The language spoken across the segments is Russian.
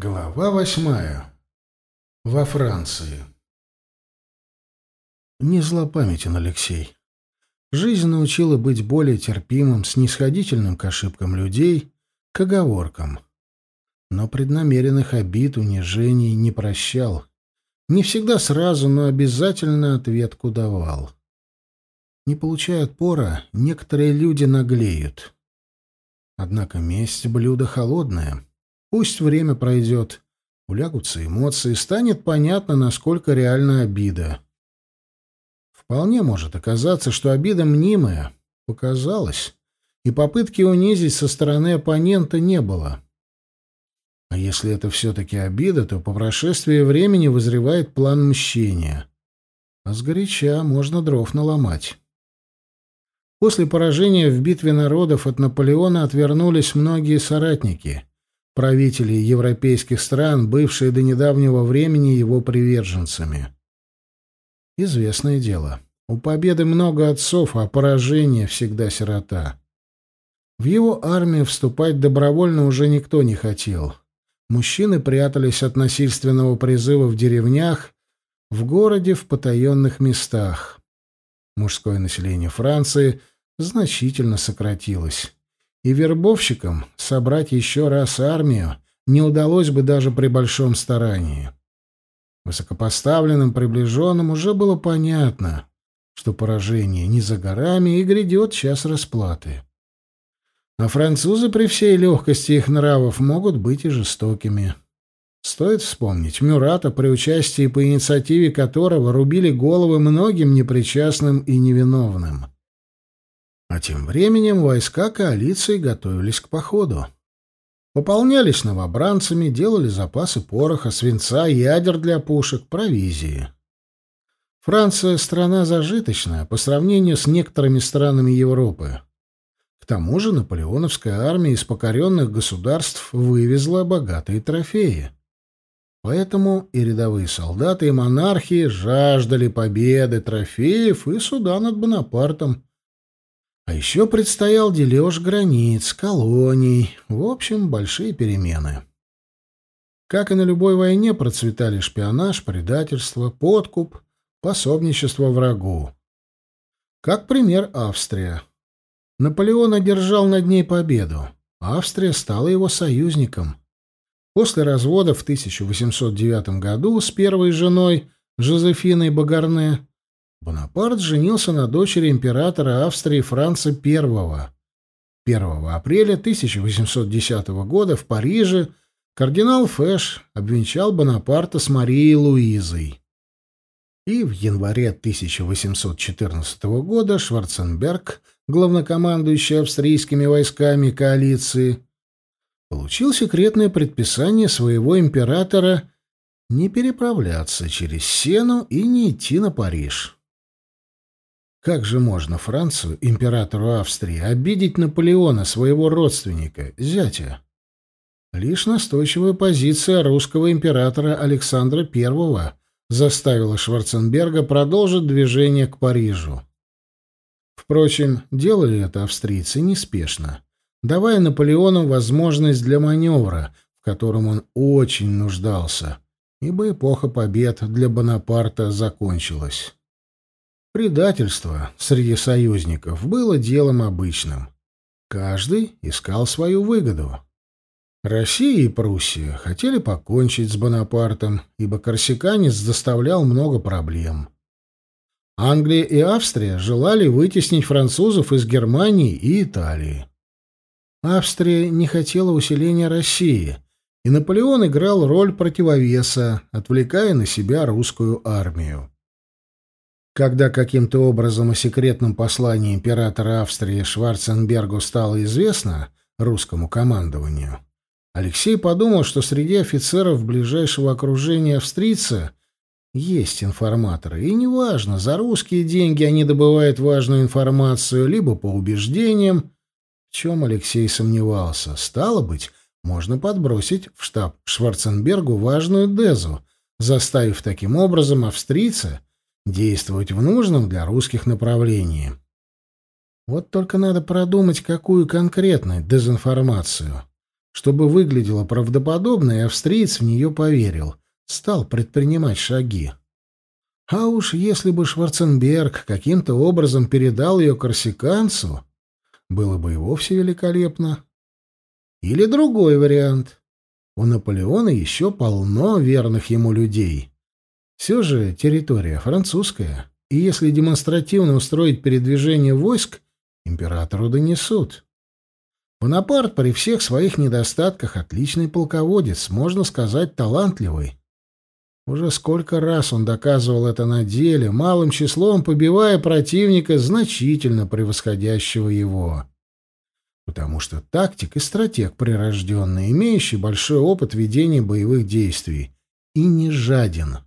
Глава восьмая. Во Франции. Не злопамятен Алексей. Жизнь научила быть более терпимым, снисходительным к ошибкам людей, к оговоркам. Но преднамеренных обид, унижений не прощал. Не всегда сразу, но обязательно ответку давал. Не получая отпора, некоторые люди наглеют. Однако месть — блюдо холодное — Пусть время пройдет, улягутся эмоции, станет понятно, насколько реальна обида. Вполне может оказаться, что обида мнимая, показалась, и попытки унизить со стороны оппонента не было. А если это все-таки обида, то по прошествии времени вызревает план мщения. А сгоряча можно дров наломать. После поражения в битве народов от Наполеона отвернулись многие соратники — правители европейских стран, бывшие до недавнего времени его приверженцами. Известное дело, у победы много отцов, а поражение всегда сирота. В его армию вступать добровольно уже никто не хотел. Мужчины прятались от насильственного призыва в деревнях, в городе, в потаенных местах. Мужское население Франции значительно сократилось и вербовщикам собрать еще раз армию не удалось бы даже при большом старании. Высокопоставленным приближенным уже было понятно, что поражение не за горами и грядет час расплаты. А французы при всей легкости их нравов могут быть и жестокими. Стоит вспомнить Мюрата, при участии по инициативе которого рубили головы многим непричастным и невиновным. А тем временем войска коалиции готовились к походу. Пополнялись новобранцами, делали запасы пороха, свинца, ядер для пушек, провизии. Франция — страна зажиточная по сравнению с некоторыми странами Европы. К тому же наполеоновская армия из покоренных государств вывезла богатые трофеи. Поэтому и рядовые солдаты, и монархии жаждали победы, трофеев и суда над Бонапартом, а еще предстоял дележ границ, колоний, в общем, большие перемены. Как и на любой войне, процветали шпионаж, предательство, подкуп, пособничество врагу. Как пример Австрия. Наполеон одержал над ней победу. Австрия стала его союзником. После развода в 1809 году с первой женой Жозефиной Багарне Бонапарт женился на дочери императора Австрии Франца I. 1 апреля 1810 года в Париже кардинал Фэш обвенчал Бонапарта с Марией Луизой. И в январе 1814 года Шварценберг, главнокомандующий австрийскими войсками коалиции, получил секретное предписание своего императора не переправляться через Сену и не идти на Париж. Как же можно Францию, императору Австрии, обидеть Наполеона, своего родственника, зятя? Лишь настойчивая позиция русского императора Александра I заставила Шварценберга продолжить движение к Парижу. Впрочем, делали это австрийцы неспешно, давая Наполеону возможность для маневра, в котором он очень нуждался, ибо эпоха побед для Бонапарта закончилась. Предательство среди союзников было делом обычным. Каждый искал свою выгоду. Россия и Пруссия хотели покончить с Бонапартом, ибо корсиканец доставлял много проблем. Англия и Австрия желали вытеснить французов из Германии и Италии. Австрия не хотела усиления России, и Наполеон играл роль противовеса, отвлекая на себя русскую армию. Когда каким-то образом о секретном послании императора Австрии Шварценбергу стало известно русскому командованию, Алексей подумал, что среди офицеров ближайшего окружения австрийца есть информаторы, и неважно, за русские деньги они добывают важную информацию, либо по убеждениям, в чем Алексей сомневался. Стало быть, можно подбросить в штаб Шварценбергу важную дезу, заставив таким образом австрийца действовать в нужном для русских направлении. Вот только надо продумать, какую конкретно дезинформацию. Чтобы выглядело правдоподобно, и австриец в нее поверил, стал предпринимать шаги. А уж если бы Шварценберг каким-то образом передал ее корсиканцу, было бы и вовсе великолепно. Или другой вариант. У Наполеона еще полно верных ему людей. Все же территория французская, и если демонстративно устроить передвижение войск, императору донесут. Бонапарт при всех своих недостатках отличный полководец, можно сказать, талантливый. Уже сколько раз он доказывал это на деле, малым числом побивая противника, значительно превосходящего его. Потому что тактик и стратег прирожденный, имеющий большой опыт ведения боевых действий, и не жаден.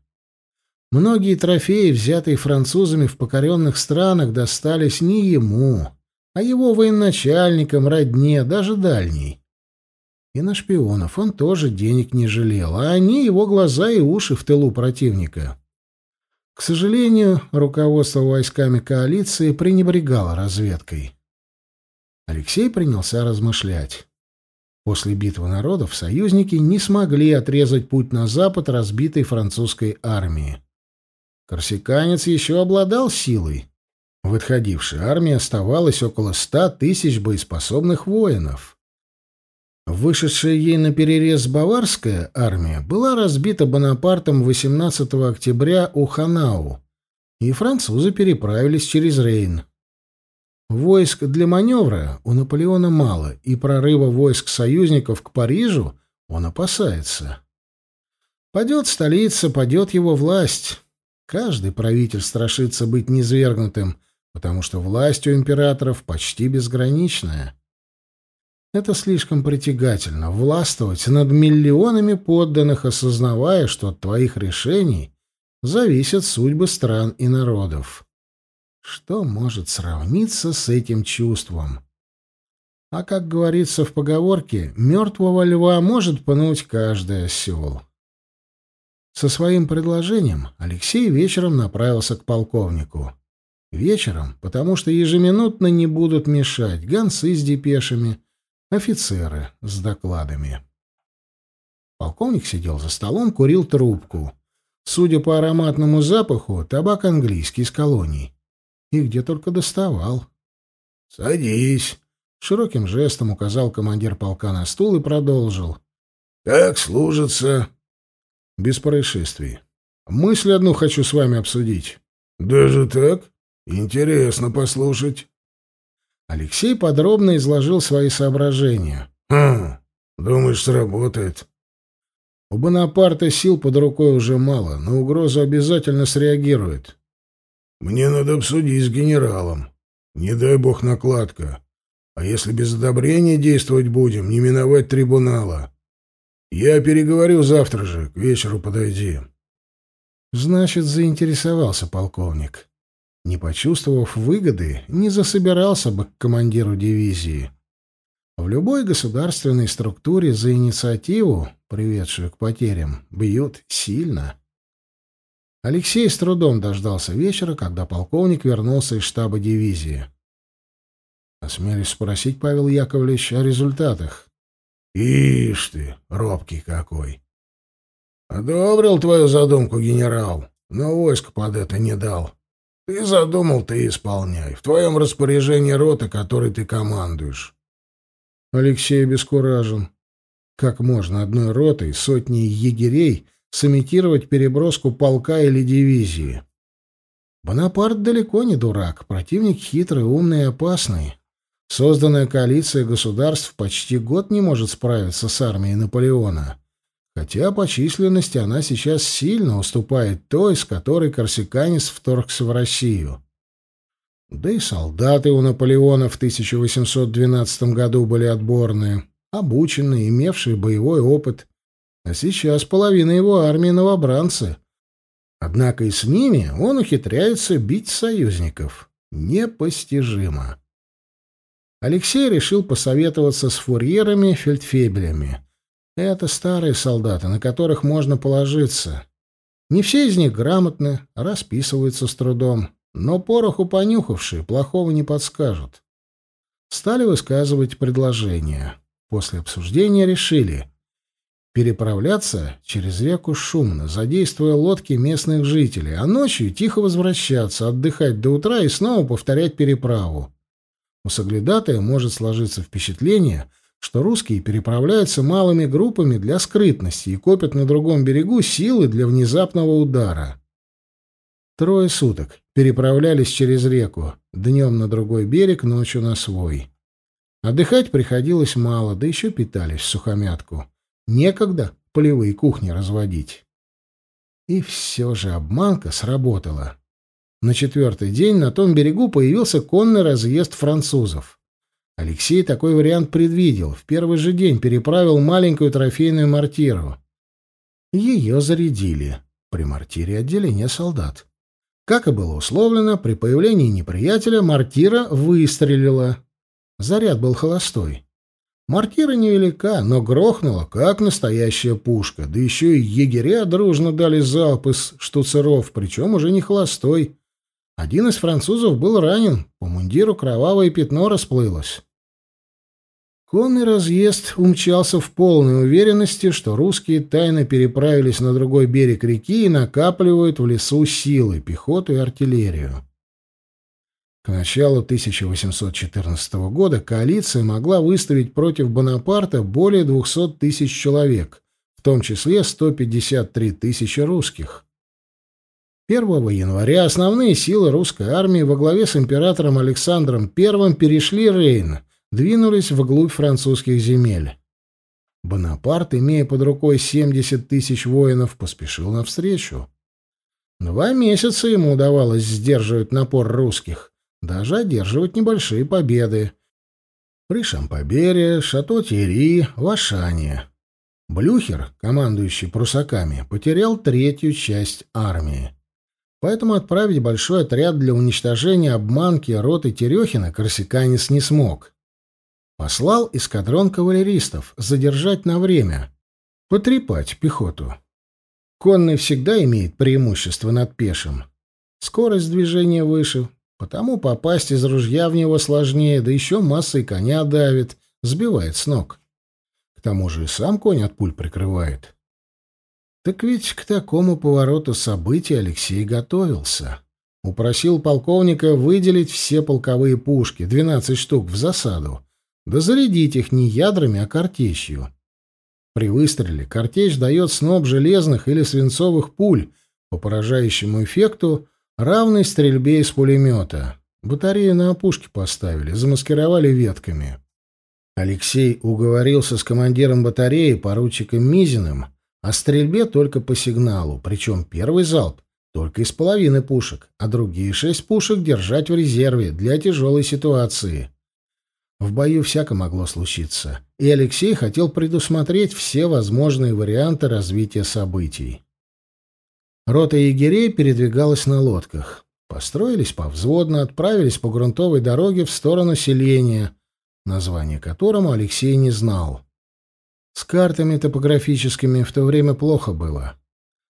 Многие трофеи, взятые французами в покоренных странах, достались не ему, а его военачальникам, родне, даже дальней. И на шпионов он тоже денег не жалел, а они его глаза и уши в тылу противника. К сожалению, руководство войсками коалиции пренебрегало разведкой. Алексей принялся размышлять. После битвы народов союзники не смогли отрезать путь на запад разбитой французской армии. Корсиканец еще обладал силой, в отходившей армии оставалось около ста тысяч боеспособных воинов. Вышедшая ей на перерез баварская армия была разбита Бонапартом 18 октября у Ханау, и французы переправились через Рейн. Войск для маневра у Наполеона мало, и прорыва войск союзников к Парижу он опасается. Падет столица, падет его власть. Каждый правитель страшится быть низвергнутым — потому что власть у императоров почти безграничная. Это слишком притягательно — властвовать над миллионами подданных, осознавая, что от твоих решений зависят судьбы стран и народов. Что может сравниться с этим чувством? А как говорится в поговорке, мертвого льва может пнуть каждый осел. Со своим предложением Алексей вечером направился к полковнику. Вечером, потому что ежеминутно не будут мешать гонцы с депешами, офицеры с докладами. Полковник сидел за столом, курил трубку. Судя по ароматному запаху, табак английский из колоний. И где только доставал. «Садись!» — широким жестом указал командир полка на стул и продолжил. «Как служится?» «Без происшествий. Мысль одну хочу с вами обсудить». «Даже так?» Интересно послушать. Алексей подробно изложил свои соображения. Хм, думаешь, сработает? У Бонапарта сил под рукой уже мало, но угрозу обязательно среагирует. Мне надо обсудить с генералом. Не дай бог накладка. А если без одобрения действовать будем, не миновать трибунала. Я переговорю завтра же, к вечеру подойди. Значит, заинтересовался полковник. Не почувствовав выгоды, не засобирался бы к командиру дивизии. В любой государственной структуре за инициативу, приведшую к потерям, бьют сильно. Алексей с трудом дождался вечера, когда полковник вернулся из штаба дивизии. Осмелюсь спросить, Павел Яковлевич, о результатах. Ишь ты, робкий какой! Одобрил твою задумку генерал, но войск под это не дал. Ты задумал, ты исполняй. В твоем распоряжении рота, которой ты командуешь. Алексей обескуражен. Как можно одной ротой, сотней егерей, сымитировать переброску полка или дивизии? Бонапарт далеко не дурак, противник хитрый, умный и опасный. Созданная коалиция государств почти год не может справиться с армией Наполеона хотя по численности она сейчас сильно уступает той, с которой корсиканец вторгся в Россию. Да и солдаты у Наполеона в 1812 году были отборные, обученные, имевшие боевой опыт, а сейчас половина его армии новобранцы. Однако и с ними он ухитряется бить союзников. Непостижимо. Алексей решил посоветоваться с фурьерами-фельдфебелями. Это старые солдаты, на которых можно положиться. Не все из них грамотны, расписываются с трудом, но пороху понюхавшие плохого не подскажут. Стали высказывать предложения. После обсуждения решили переправляться через реку шумно, задействуя лодки местных жителей, а ночью тихо возвращаться, отдыхать до утра и снова повторять переправу. У соглядатая может сложиться впечатление, что русские переправляются малыми группами для скрытности и копят на другом берегу силы для внезапного удара. Трое суток переправлялись через реку, днем на другой берег, ночью на свой. Отдыхать приходилось мало, да еще питались в сухомятку. Некогда полевые кухни разводить. И все же обманка сработала. На четвертый день на том берегу появился конный разъезд французов. Алексей такой вариант предвидел. В первый же день переправил маленькую трофейную мортиру. Ее зарядили. При мортире отделение солдат. Как и было условлено, при появлении неприятеля мортира выстрелила. Заряд был холостой. Мортира невелика, но грохнула, как настоящая пушка. Да еще и егеря дружно дали залп из штуцеров, причем уже не холостой. Один из французов был ранен, по мундиру кровавое пятно расплылось. Конный разъезд умчался в полной уверенности, что русские тайно переправились на другой берег реки и накапливают в лесу силы, пехоту и артиллерию. К началу 1814 года коалиция могла выставить против Бонапарта более 200 тысяч человек, в том числе 153 тысячи русских. 1 января основные силы русской армии во главе с императором Александром I перешли Рейн, двинулись вглубь французских земель. Бонапарт, имея под рукой 70 тысяч воинов, поспешил навстречу. Два месяца ему удавалось сдерживать напор русских, даже одерживать небольшие победы. При Шампобере, Шато-Тери, Вашане. Блюхер, командующий прусаками, потерял третью часть армии. Поэтому отправить большой отряд для уничтожения обманки роты Терехина корсиканец не смог. Послал эскадрон кавалеристов задержать на время, потрепать пехоту. Конный всегда имеет преимущество над пешим. Скорость движения выше, потому попасть из ружья в него сложнее, да еще массой коня давит, сбивает с ног. К тому же и сам конь от пуль прикрывает. Так ведь к такому повороту событий Алексей готовился. Упросил полковника выделить все полковые пушки, 12 штук, в засаду, да зарядить их не ядрами, а картечью. При выстреле картечь дает сноп железных или свинцовых пуль по поражающему эффекту, равной стрельбе из пулемета. Батарею на опушке поставили, замаскировали ветками. Алексей уговорился с командиром батареи, поручиком Мизиным, о стрельбе только по сигналу, причем первый залп только из половины пушек, а другие шесть пушек держать в резерве для тяжелой ситуации. В бою всяко могло случиться, и Алексей хотел предусмотреть все возможные варианты развития событий. Рота егерей передвигалась на лодках. Построились повзводно, отправились по грунтовой дороге в сторону селения, название которому Алексей не знал. С картами топографическими в то время плохо было.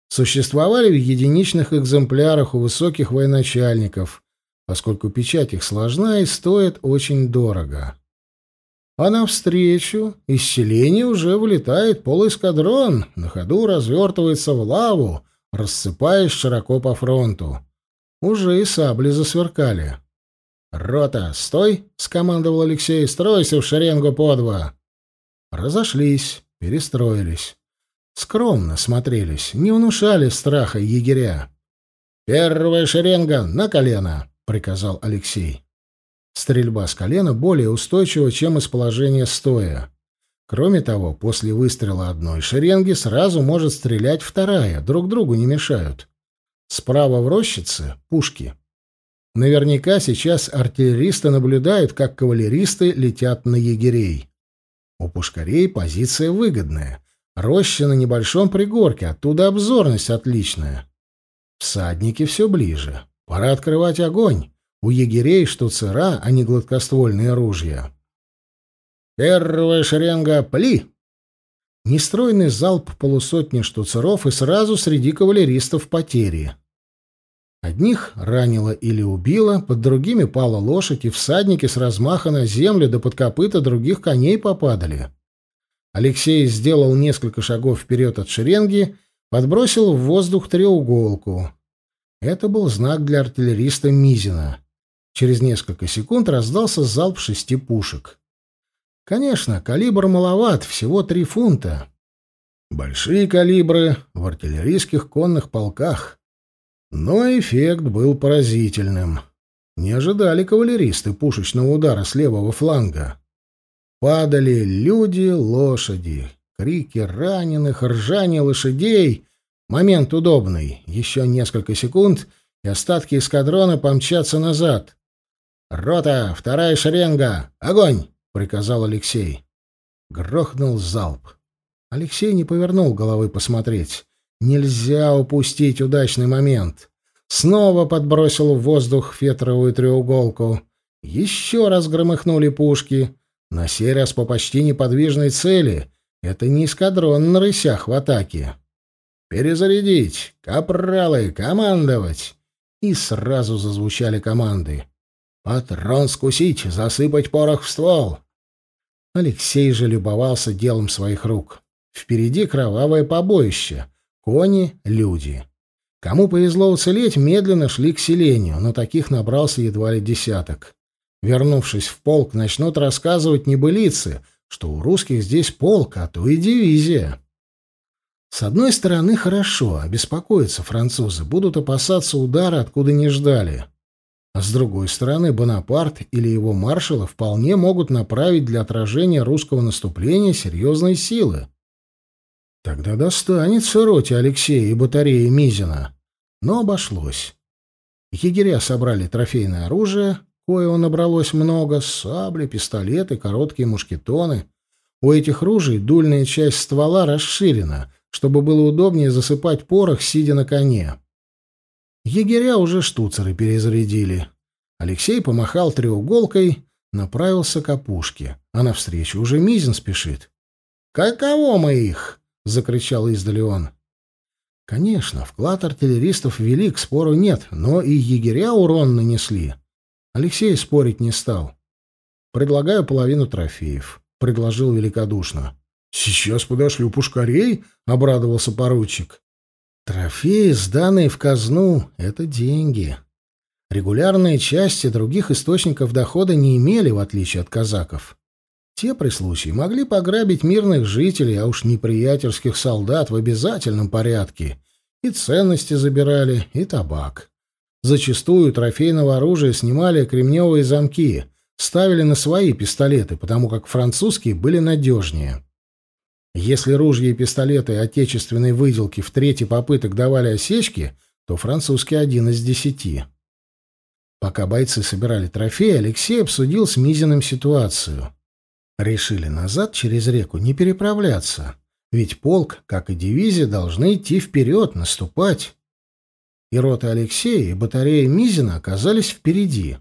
Существовали в единичных экземплярах у высоких военачальников, поскольку печать их сложна и стоит очень дорого. А навстречу из селения уже вылетает полуэскадрон, на ходу развертывается в лаву, рассыпаясь широко по фронту. Уже и сабли засверкали. «Рота, стой!» — скомандовал Алексей. «Стройся в шеренгу по два!» Разошлись, перестроились. Скромно смотрелись, не внушали страха егеря. «Первая шеренга на колено!» — приказал Алексей. Стрельба с колена более устойчива, чем из положения стоя. Кроме того, после выстрела одной шеренги сразу может стрелять вторая, друг другу не мешают. Справа в рощице — пушки. Наверняка сейчас артиллеристы наблюдают, как кавалеристы летят на егерей. У пушкарей позиция выгодная. Роща на небольшом пригорке, оттуда обзорность отличная. Всадники все ближе. Пора открывать огонь. У егерей штуцера, а не гладкоствольные ружья. «Первая шеренга, пли!» Нестройный залп полусотни штуцеров и сразу среди кавалеристов потери. Одних ранило или убило, под другими пала лошадь, и всадники с размаха на землю да под копыта других коней попадали. Алексей сделал несколько шагов вперед от шеренги, подбросил в воздух треуголку. Это был знак для артиллериста Мизина. Через несколько секунд раздался залп шести пушек. Конечно, калибр маловат, всего три фунта. Большие калибры в артиллерийских конных полках. Но эффект был поразительным. Не ожидали кавалеристы пушечного удара с левого фланга. Падали люди, лошади, крики раненых, ржание лошадей. Момент удобный. Еще несколько секунд, и остатки эскадрона помчатся назад. «Рота! Вторая шеренга! Огонь!» — приказал Алексей. Грохнул залп. Алексей не повернул головы посмотреть. Нельзя упустить удачный момент. Снова подбросил в воздух фетровую треуголку. Еще раз громыхнули пушки. На сей раз по почти неподвижной цели. Это не эскадрон на рысях в атаке. «Перезарядить! Капралы! Командовать!» И сразу зазвучали команды. «Патрон скусить! Засыпать порох в ствол!» Алексей же любовался делом своих рук. Впереди кровавое побоище. Кони — люди. Кому повезло уцелеть, медленно шли к селению, но таких набрался едва ли десяток. Вернувшись в полк, начнут рассказывать небылицы, что у русских здесь полк, а то и дивизия. С одной стороны, хорошо, обеспокоятся французы, будут опасаться удара, откуда не ждали. А с другой стороны, Бонапарт или его маршалы вполне могут направить для отражения русского наступления серьезные силы. Тогда достанется роте Алексея и батарее Мизина. Но обошлось. Егеря собрали трофейное оружие, кое набралось много, сабли, пистолеты, короткие мушкетоны. У этих ружей дульная часть ствола расширена, чтобы было удобнее засыпать порох, сидя на коне. Егеря уже штуцеры перезарядили. Алексей помахал треуголкой, направился к опушке, а навстречу уже Мизин спешит. «Каково мы их?» — закричал издали он. Конечно, вклад артиллеристов велик, спору нет, но и егеря урон нанесли. Алексей спорить не стал. «Предлагаю половину трофеев», — предложил великодушно. «Сейчас подошлю пушкарей», — обрадовался поручик. «Трофеи, сданные в казну, — это деньги. Регулярные части других источников дохода не имели, в отличие от казаков. Те при случае могли пограбить мирных жителей, а уж неприятельских солдат в обязательном порядке. И ценности забирали, и табак. Зачастую трофейного оружия снимали кремневые замки, ставили на свои пистолеты, потому как французские были надежнее. Если ружья и пистолеты отечественной выделки в третий попыток давали осечки, то французские один из десяти. Пока бойцы собирали трофеи, Алексей обсудил с Мизиным ситуацию. Решили назад через реку не переправляться, ведь полк, как и дивизия, должны идти вперед, наступать. И рота Алексея и батарея Мизина оказались впереди.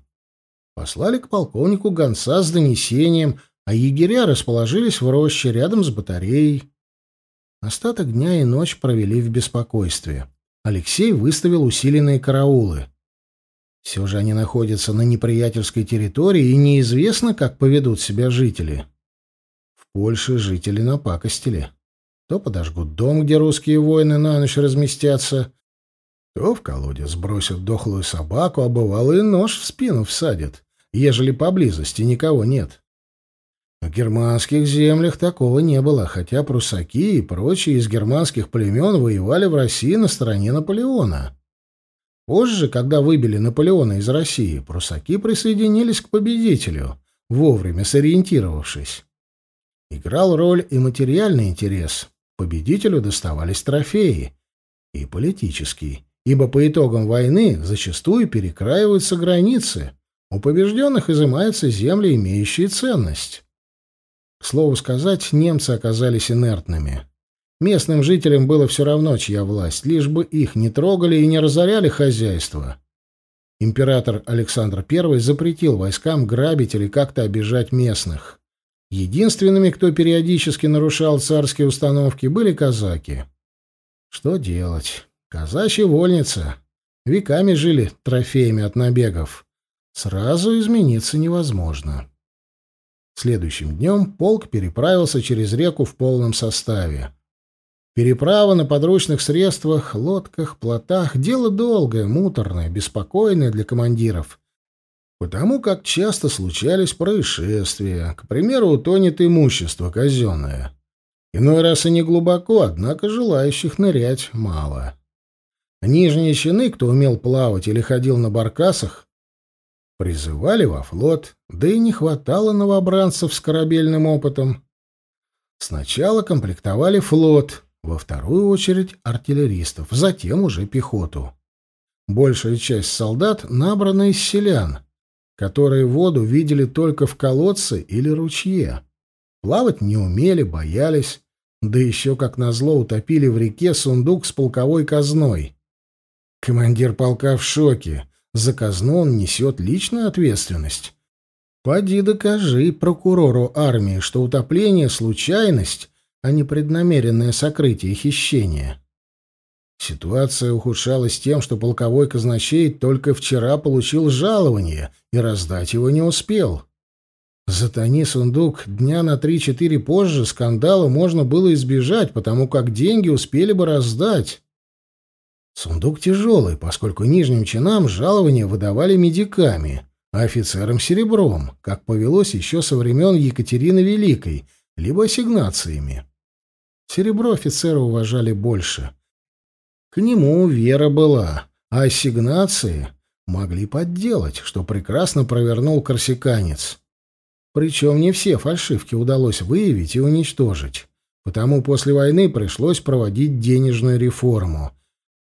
Послали к полковнику гонца с донесением, а егеря расположились в роще рядом с батареей. Остаток дня и ночь провели в беспокойстве. Алексей выставил усиленные караулы. Все же они находятся на неприятельской территории, и неизвестно, как поведут себя жители. В Польше жители напакостили. То подожгут дом, где русские воины на ночь разместятся, то в колодец сбросят дохлую собаку, а бывало и нож в спину всадят, ежели поблизости никого нет. В германских землях такого не было, хотя прусаки и прочие из германских племен воевали в России на стороне Наполеона. Позже, когда выбили Наполеона из России, прусаки присоединились к победителю, вовремя сориентировавшись. Играл роль и материальный интерес. Победителю доставались трофеи. И политический, ибо по итогам войны зачастую перекраиваются границы, у побежденных изымаются земли, имеющие ценность. К слову сказать, немцы оказались инертными. Местным жителям было все равно, чья власть, лишь бы их не трогали и не разоряли хозяйство. Император Александр I запретил войскам грабить или как-то обижать местных. Единственными, кто периодически нарушал царские установки, были казаки. Что делать? Казачья вольница. Веками жили трофеями от набегов. Сразу измениться невозможно. Следующим днем полк переправился через реку в полном составе. Переправа на подручных средствах, лодках, плотах — дело долгое, муторное, беспокойное для командиров. Потому как часто случались происшествия, к примеру, утонет имущество казенное. Иной раз и не глубоко, однако желающих нырять мало. Нижние чины, кто умел плавать или ходил на баркасах, призывали во флот, да и не хватало новобранцев с корабельным опытом. Сначала комплектовали флот — во вторую очередь артиллеристов, затем уже пехоту. Большая часть солдат набрана из селян, которые воду видели только в колодце или ручье. Плавать не умели, боялись, да еще, как назло, утопили в реке сундук с полковой казной. Командир полка в шоке. За казну он несет личную ответственность. Поди докажи прокурору армии, что утопление — случайность, а не преднамеренное сокрытие и хищение. Ситуация ухудшалась тем, что полковой казначей только вчера получил жалование и раздать его не успел. Затони сундук дня на три-четыре позже скандала можно было избежать, потому как деньги успели бы раздать. Сундук тяжелый, поскольку нижним чинам жалования выдавали медиками, а офицерам — серебром, как повелось еще со времен Екатерины Великой, либо ассигнациями. Серебро офицера уважали больше. К нему вера была, а ассигнации могли подделать, что прекрасно провернул корсиканец. Причем не все фальшивки удалось выявить и уничтожить, потому после войны пришлось проводить денежную реформу.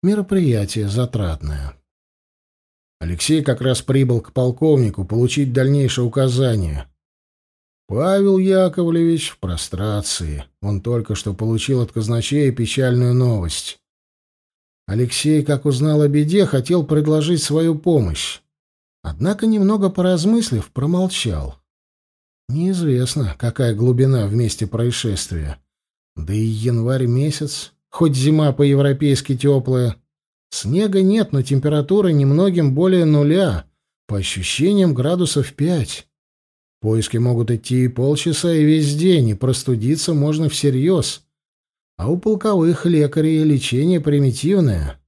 Мероприятие затратное. Алексей как раз прибыл к полковнику получить дальнейшие указания. Павел Яковлевич в прострации. Он только что получил от казначея печальную новость. Алексей, как узнал о беде, хотел предложить свою помощь. Однако, немного поразмыслив, промолчал. Неизвестно, какая глубина в месте происшествия. Да и январь месяц, хоть зима по-европейски теплая. Снега нет, но температура немногим более нуля, по ощущениям градусов пять. Поиски могут идти и полчаса, и весь день, и простудиться можно всерьез. А у полковых лекарей лечение примитивное.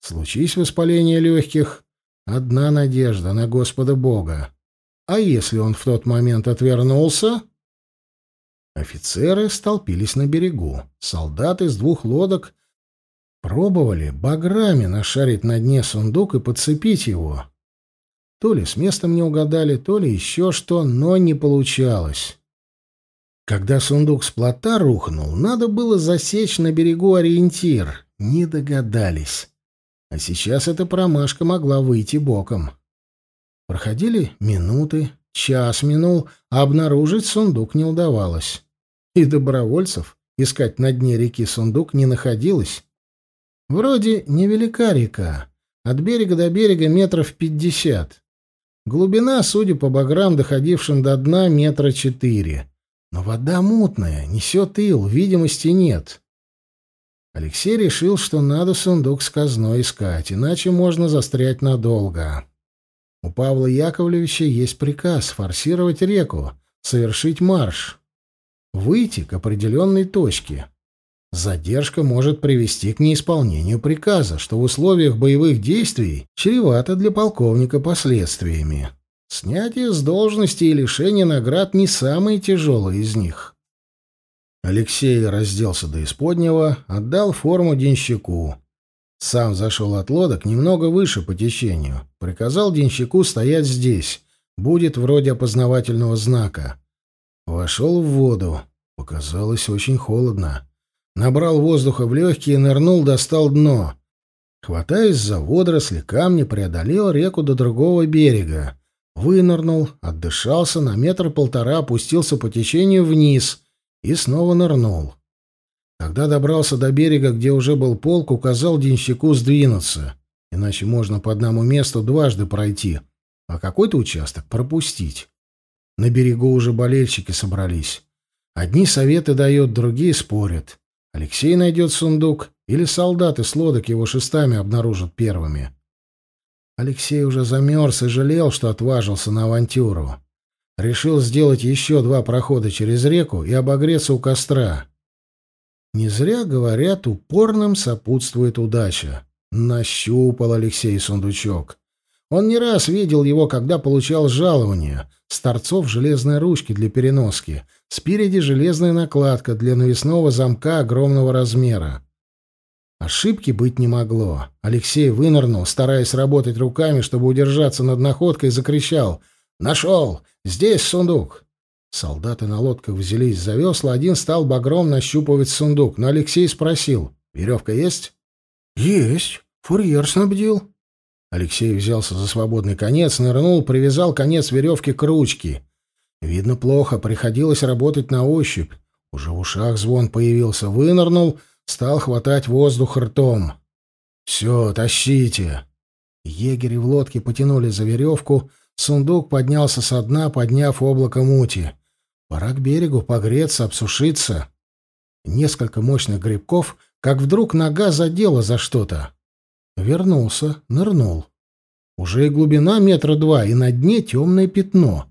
Случись воспаление легких, одна надежда на Господа Бога. А если он в тот момент отвернулся? Офицеры столпились на берегу. Солдаты с двух лодок пробовали баграми нашарить на дне сундук и подцепить его. То ли с местом не угадали, то ли еще что, но не получалось. Когда сундук с плота рухнул, надо было засечь на берегу ориентир. Не догадались. А сейчас эта промашка могла выйти боком. Проходили минуты, час минул, а обнаружить сундук не удавалось. И добровольцев искать на дне реки сундук не находилось. Вроде невелика река, от берега до берега метров пятьдесят. Глубина, судя по баграм, доходившим до дна, метра четыре. Но вода мутная, несет ил, видимости нет. Алексей решил, что надо сундук с казной искать, иначе можно застрять надолго. У Павла Яковлевича есть приказ форсировать реку, совершить марш, выйти к определенной точке. Задержка может привести к неисполнению приказа, что в условиях боевых действий чревато для полковника последствиями. Снятие с должности и лишение наград не самые тяжелые из них. Алексей разделся до исподнего, отдал форму денщику. Сам зашел от лодок немного выше по течению. Приказал денщику стоять здесь. Будет вроде опознавательного знака. Вошел в воду. Показалось очень холодно. Набрал воздуха в легкие, нырнул, достал дно. Хватаясь за водоросли, камни преодолел реку до другого берега. Вынырнул, отдышался, на метр-полтора опустился по течению вниз и снова нырнул. Когда добрался до берега, где уже был полк, указал денщику сдвинуться, иначе можно по одному месту дважды пройти, а какой-то участок пропустить. На берегу уже болельщики собрались. Одни советы дают, другие спорят. Алексей найдет сундук, или солдаты с лодок его шестами обнаружат первыми. Алексей уже замерз и жалел, что отважился на авантюру. Решил сделать еще два прохода через реку и обогреться у костра. Не зря говорят, упорным сопутствует удача. Нащупал Алексей сундучок. Он не раз видел его, когда получал жалование. С торцов железной ручки для переноски. Спереди железная накладка для навесного замка огромного размера. Ошибки быть не могло. Алексей вынырнул, стараясь работать руками, чтобы удержаться над находкой, и закричал «Нашел! Здесь сундук!» Солдаты на лодках взялись за весла, один стал багром нащупывать сундук, но Алексей спросил «Веревка есть?» «Есть. Фурьер снабдил». Алексей взялся за свободный конец, нырнул, привязал конец веревки к ручке. Видно, плохо, приходилось работать на ощупь. Уже в ушах звон появился, вынырнул, стал хватать воздух ртом. «Все, тащите!» Егери в лодке потянули за веревку, сундук поднялся со дна, подняв облако мути. Пора к берегу погреться, обсушиться. Несколько мощных грибков, как вдруг нога задела за что-то. Вернулся, нырнул. Уже и глубина метра два, и на дне темное пятно.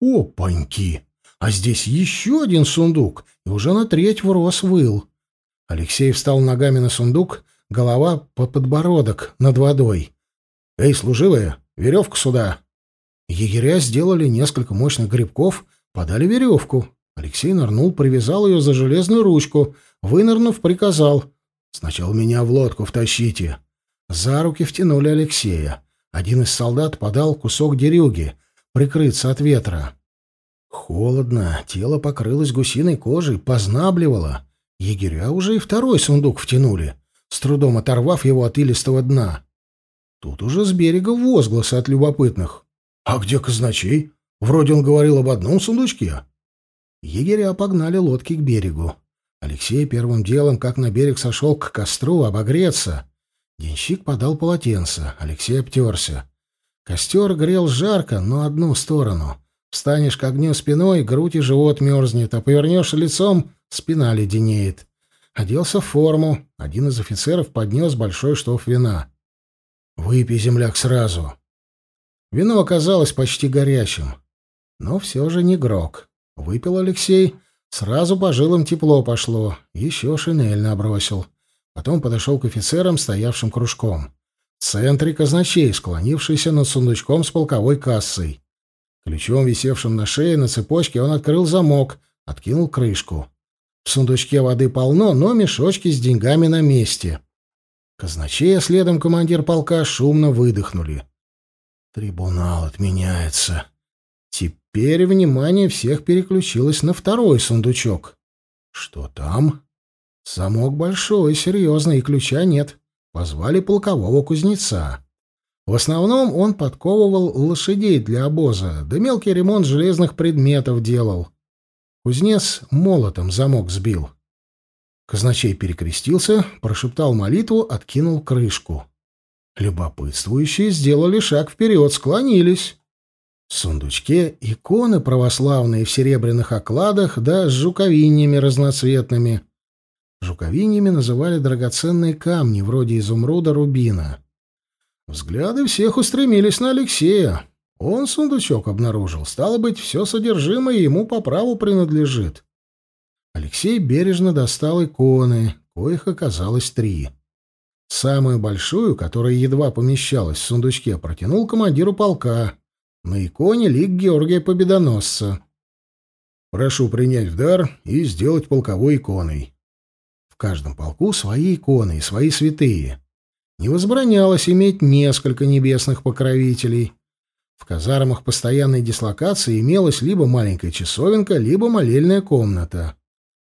Опаньки! А здесь еще один сундук, и уже на треть врос выл. Алексей встал ногами на сундук, голова по подбородок над водой. «Эй, служивые, веревку сюда!» Егеря сделали несколько мощных грибков, подали веревку. Алексей нырнул, привязал ее за железную ручку, вынырнув, приказал. «Сначала меня в лодку втащите». За руки втянули Алексея. Один из солдат подал кусок дерюги, прикрыться от ветра. Холодно, тело покрылось гусиной кожей, познабливало. Егеря уже и второй сундук втянули, с трудом оторвав его от илистого дна. Тут уже с берега возгласы от любопытных. «А где казначей? Вроде он говорил об одном сундучке». Егеря погнали лодки к берегу. Алексей первым делом, как на берег сошел к костру, обогреться. Денщик подал полотенце, Алексей обтерся. Костер грел жарко, но одну сторону. Встанешь к огню спиной, грудь и живот мерзнет, а повернешь лицом — спина леденеет. Оделся в форму. Один из офицеров поднес большой штоф вина. «Выпей, земляк, сразу». Вино оказалось почти горячим. Но все же не грок. Выпил Алексей. Сразу по жилам тепло пошло. Еще шинель набросил. Потом подошел к офицерам, стоявшим кружком. В центре казначей, склонившийся над сундучком с полковой кассой. Ключом, висевшим на шее, на цепочке, он открыл замок, откинул крышку. В сундучке воды полно, но мешочки с деньгами на месте. Казначей, следом командир полка шумно выдохнули. Трибунал отменяется. Теперь внимание всех переключилось на второй сундучок. Что там? Замок большой, серьезный, и ключа нет. Позвали полкового кузнеца. В основном он подковывал лошадей для обоза, да мелкий ремонт железных предметов делал. Кузнец молотом замок сбил. Казначей перекрестился, прошептал молитву, откинул крышку. Любопытствующие сделали шаг вперед, склонились. В сундучке иконы православные в серебряных окладах, да с жуковиньями разноцветными. Жуковиньями называли драгоценные камни, вроде изумруда, рубина. Взгляды всех устремились на Алексея. Он сундучок обнаружил. Стало быть, все содержимое ему по праву принадлежит. Алексей бережно достал иконы, коих оказалось три. Самую большую, которая едва помещалась в сундучке, протянул командиру полка. На иконе лик Георгия Победоносца. «Прошу принять в дар и сделать полковой иконой каждом полку свои иконы и свои святые. Не возбранялось иметь несколько небесных покровителей. В казармах постоянной дислокации имелась либо маленькая часовенка, либо молельная комната.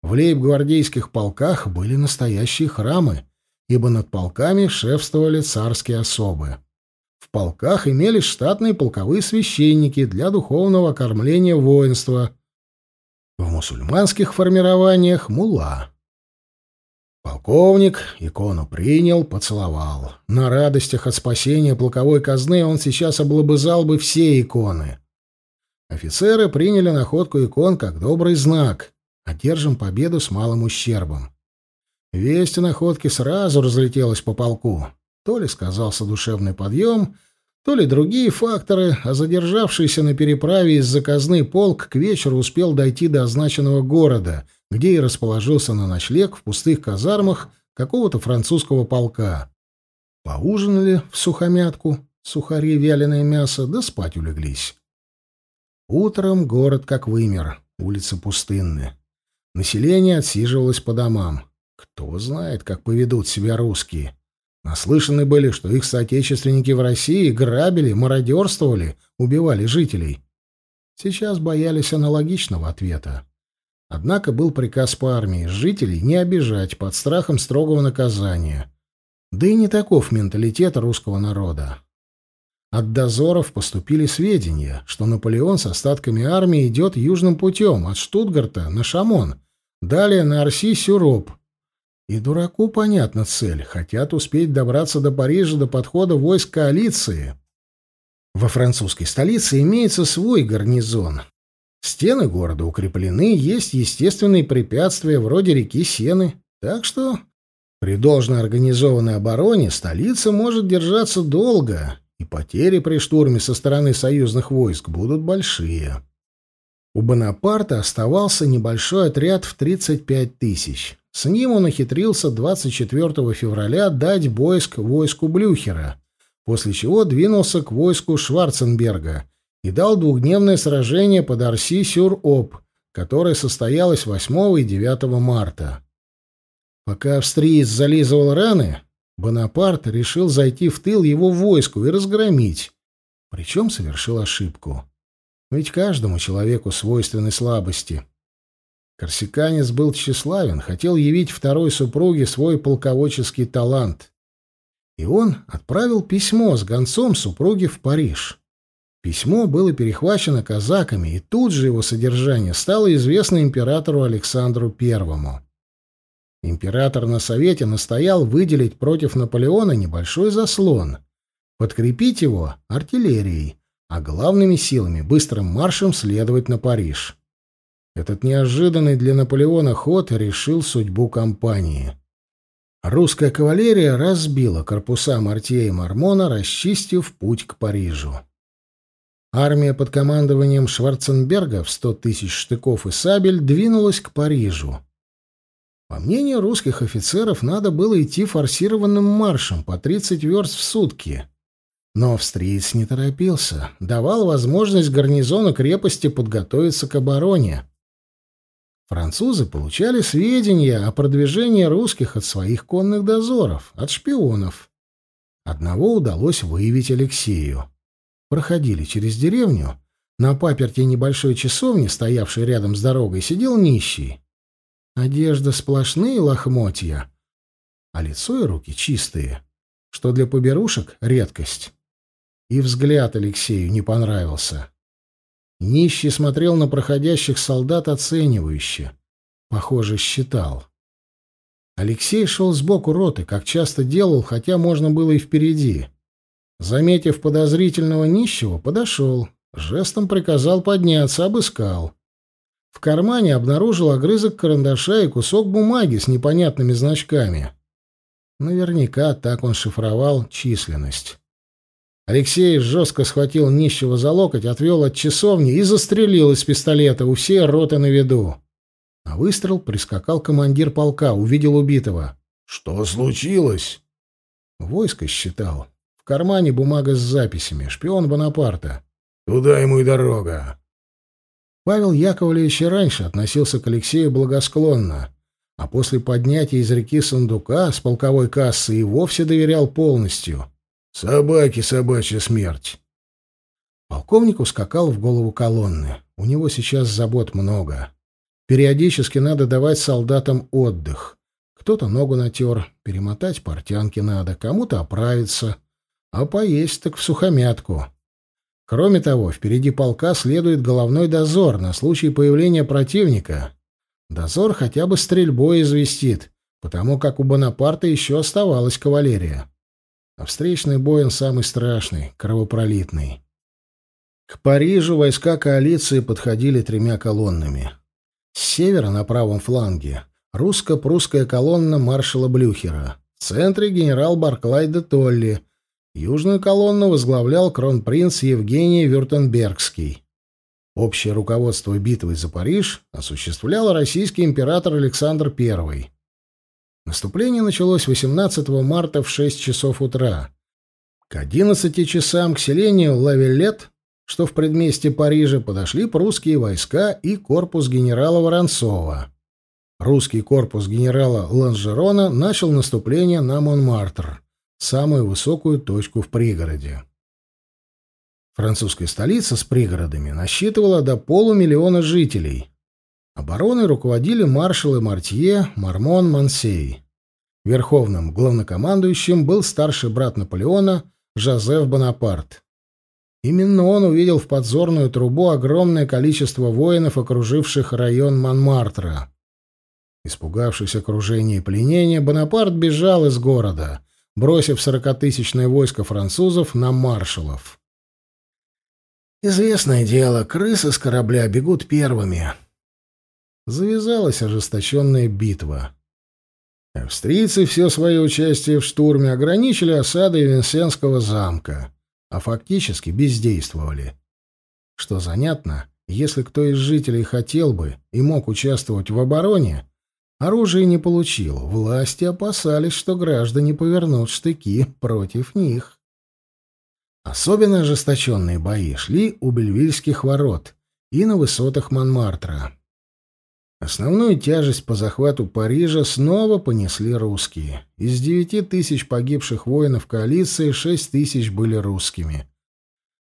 В лейб-гвардейских полках были настоящие храмы, ибо над полками шефствовали царские особы. В полках имелись штатные полковые священники для духовного кормления воинства. В мусульманских формированиях — мула. Полковник икону принял, поцеловал. На радостях от спасения полковой казны он сейчас облобызал бы все иконы. Офицеры приняли находку икон как добрый знак. Одержим победу с малым ущербом. Весть о находке сразу разлетелась по полку. То ли сказался душевный подъем, то ли другие факторы, а задержавшийся на переправе из заказный полк к вечеру успел дойти до означенного города, где и расположился на ночлег в пустых казармах какого-то французского полка. Поужинали в сухомятку, сухари, вяленое мясо, да спать улеглись. Утром город как вымер, улицы пустынны. Население отсиживалось по домам. Кто знает, как поведут себя русские. Наслышаны были, что их соотечественники в России грабили, мародерствовали, убивали жителей. Сейчас боялись аналогичного ответа. Однако был приказ по армии жителей не обижать под страхом строгого наказания. Да и не таков менталитет русского народа. От дозоров поступили сведения, что Наполеон с остатками армии идет южным путем от Штутгарта на Шамон, далее на Арси-Сюроп, и дураку понятна цель. Хотят успеть добраться до Парижа до подхода войск коалиции. Во французской столице имеется свой гарнизон. Стены города укреплены, есть естественные препятствия вроде реки Сены. Так что при должно организованной обороне столица может держаться долго, и потери при штурме со стороны союзных войск будут большие. У Бонапарта оставался небольшой отряд в 35 тысяч. С ним он ухитрился 24 февраля дать бойск войску Блюхера, после чего двинулся к войску Шварценберга и дал двухдневное сражение под Арси-Сюр-Об, которое состоялось 8 и 9 марта. Пока австриец зализывал раны, Бонапарт решил зайти в тыл его войску и разгромить, причем совершил ошибку. Ведь каждому человеку свойственны слабости — Корсиканец был тщеславен, хотел явить второй супруге свой полководческий талант. И он отправил письмо с гонцом супруги в Париж. Письмо было перехвачено казаками, и тут же его содержание стало известно императору Александру Первому. Император на совете настоял выделить против Наполеона небольшой заслон, подкрепить его артиллерией, а главными силами быстрым маршем следовать на Париж. Этот неожиданный для Наполеона ход решил судьбу кампании. Русская кавалерия разбила корпуса Мартье и Мармона, расчистив путь к Парижу. Армия под командованием Шварценберга в сто тысяч штыков и сабель двинулась к Парижу. По мнению русских офицеров, надо было идти форсированным маршем по 30 верст в сутки. Но австриец не торопился, давал возможность гарнизону крепости подготовиться к обороне. Французы получали сведения о продвижении русских от своих конных дозоров, от шпионов. Одного удалось выявить Алексею. Проходили через деревню. На паперте небольшой часовни, стоявшей рядом с дорогой, сидел нищий. Одежда сплошные лохмотья, а лицо и руки чистые, что для поберушек — редкость. И взгляд Алексею не понравился. Нищий смотрел на проходящих солдат оценивающе. Похоже, считал. Алексей шел сбоку роты, как часто делал, хотя можно было и впереди. Заметив подозрительного нищего, подошел, жестом приказал подняться, обыскал. В кармане обнаружил огрызок карандаша и кусок бумаги с непонятными значками. Наверняка так он шифровал численность. Алексей жестко схватил нищего за локоть, отвел от часовни и застрелил из пистолета у всей роты на виду. На выстрел прискакал командир полка, увидел убитого. «Что случилось?» Войско считал. В кармане бумага с записями. Шпион Бонапарта. «Туда ему и дорога». Павел Яковлевич и раньше относился к Алексею благосклонно, а после поднятия из реки сундука с полковой кассы и вовсе доверял полностью. Собаки, собачья смерть. Полковник ускакал в голову колонны. У него сейчас забот много. Периодически надо давать солдатам отдых. Кто-то ногу натер, перемотать портянки надо, кому-то оправиться, а поесть так в сухомятку. Кроме того, впереди полка следует головной дозор на случай появления противника. Дозор хотя бы стрельбой известит, потому как у Бонапарта еще оставалась кавалерия а встречный бой самый страшный, кровопролитный. К Парижу войска коалиции подходили тремя колоннами. С севера на правом фланге русско-прусская колонна маршала Блюхера, в центре генерал Барклай де Толли Южную колонну возглавлял кронпринц Евгений Вюртембергский. Общее руководство битвой за Париж осуществлял российский император Александр I. Наступление началось 18 марта в 6 часов утра. К 11 часам к селению Лавелет, что в предместье Парижа, подошли прусские войска и корпус генерала Воронцова. Русский корпус генерала Ланжерона начал наступление на Монмартр, самую высокую точку в пригороде. Французская столица с пригородами насчитывала до полумиллиона жителей. Обороной руководили маршалы Мартье, Мармон, Мансей. Верховным главнокомандующим был старший брат Наполеона Жозеф Бонапарт. Именно он увидел в подзорную трубу огромное количество воинов, окруживших район Монмартра. Испугавшись окружения и пленения, Бонапарт бежал из города, бросив сорокатысячное войско французов на маршалов. Известное дело, крысы с корабля бегут первыми. Завязалась ожесточенная битва. Австрийцы все свое участие в штурме ограничили осадой Винсенского замка, а фактически бездействовали. Что занятно, если кто из жителей хотел бы и мог участвовать в обороне, Оружие не получил. Власти опасались, что граждане повернут штыки против них. Особенно ожесточенные бои шли у Бельвильских ворот и на высотах Монмартра. Основную тяжесть по захвату Парижа снова понесли русские. Из девяти тысяч погибших воинов коалиции шесть тысяч были русскими.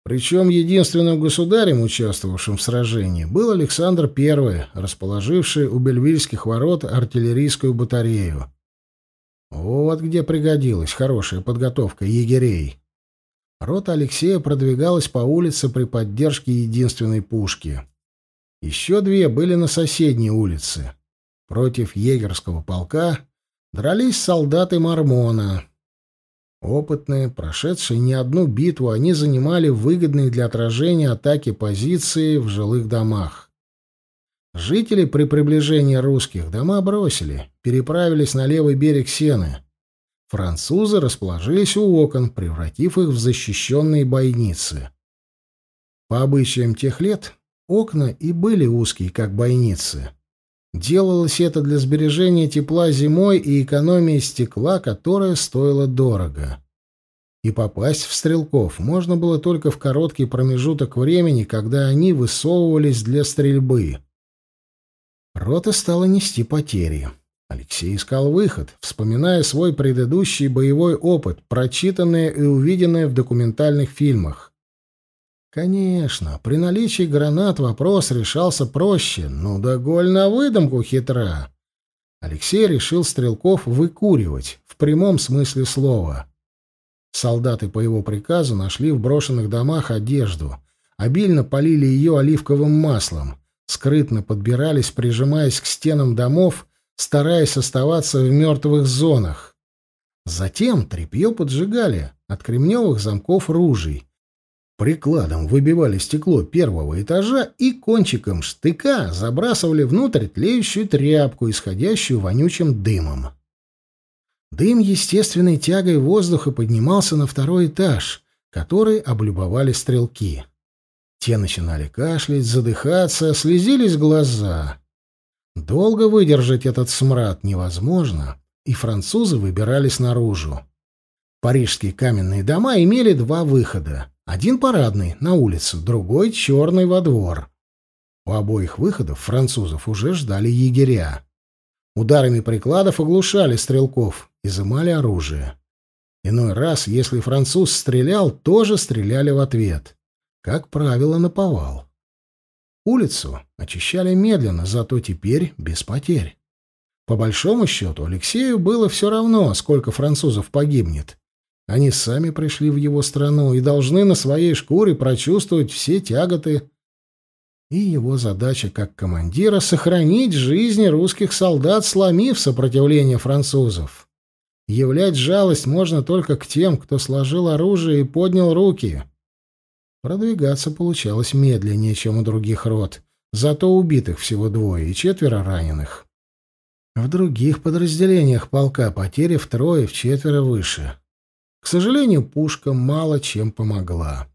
Причем единственным государем, участвовавшим в сражении, был Александр I, расположивший у Бельвильских ворот артиллерийскую батарею. Вот где пригодилась хорошая подготовка егерей. Рота Алексея продвигалась по улице при поддержке единственной пушки. Еще две были на соседней улице. Против егерского полка дрались солдаты Мармона — Опытные, прошедшие не одну битву, они занимали выгодные для отражения атаки позиции в жилых домах. Жители при приближении русских дома бросили, переправились на левый берег Сены. Французы расположились у окон, превратив их в защищенные бойницы. По обычаям тех лет окна и были узкие, как бойницы. Делалось это для сбережения тепла зимой и экономии стекла, которое стоило дорого. И попасть в стрелков можно было только в короткий промежуток времени, когда они высовывались для стрельбы. Рота стала нести потери. Алексей искал выход, вспоминая свой предыдущий боевой опыт, прочитанное и увиденное в документальных фильмах. Конечно, при наличии гранат вопрос решался проще, ну да голь на выдумку хитра. Алексей решил стрелков выкуривать, в прямом смысле слова. Солдаты по его приказу нашли в брошенных домах одежду, обильно полили ее оливковым маслом, скрытно подбирались, прижимаясь к стенам домов, стараясь оставаться в мертвых зонах. Затем тряпье поджигали от кремневых замков ружей, Прикладом выбивали стекло первого этажа и кончиком штыка забрасывали внутрь тлеющую тряпку, исходящую вонючим дымом. Дым естественной тягой воздуха поднимался на второй этаж, который облюбовали стрелки. Те начинали кашлять, задыхаться, слезились глаза. Долго выдержать этот смрад невозможно, и французы выбирались наружу. Парижские каменные дома имели два выхода. Один парадный, на улицу, другой черный во двор. У обоих выходов французов уже ждали егеря. Ударами прикладов оглушали стрелков, изымали оружие. Иной раз, если француз стрелял, тоже стреляли в ответ. Как правило, наповал. Улицу очищали медленно, зато теперь без потерь. По большому счету, Алексею было все равно, сколько французов погибнет. Они сами пришли в его страну и должны на своей шкуре прочувствовать все тяготы. И его задача как командира — сохранить жизни русских солдат, сломив сопротивление французов. Являть жалость можно только к тем, кто сложил оружие и поднял руки. Продвигаться получалось медленнее, чем у других рот, зато убитых всего двое и четверо раненых. В других подразделениях полка потери втрое, в четверо выше. К сожалению, пушка мало чем помогла.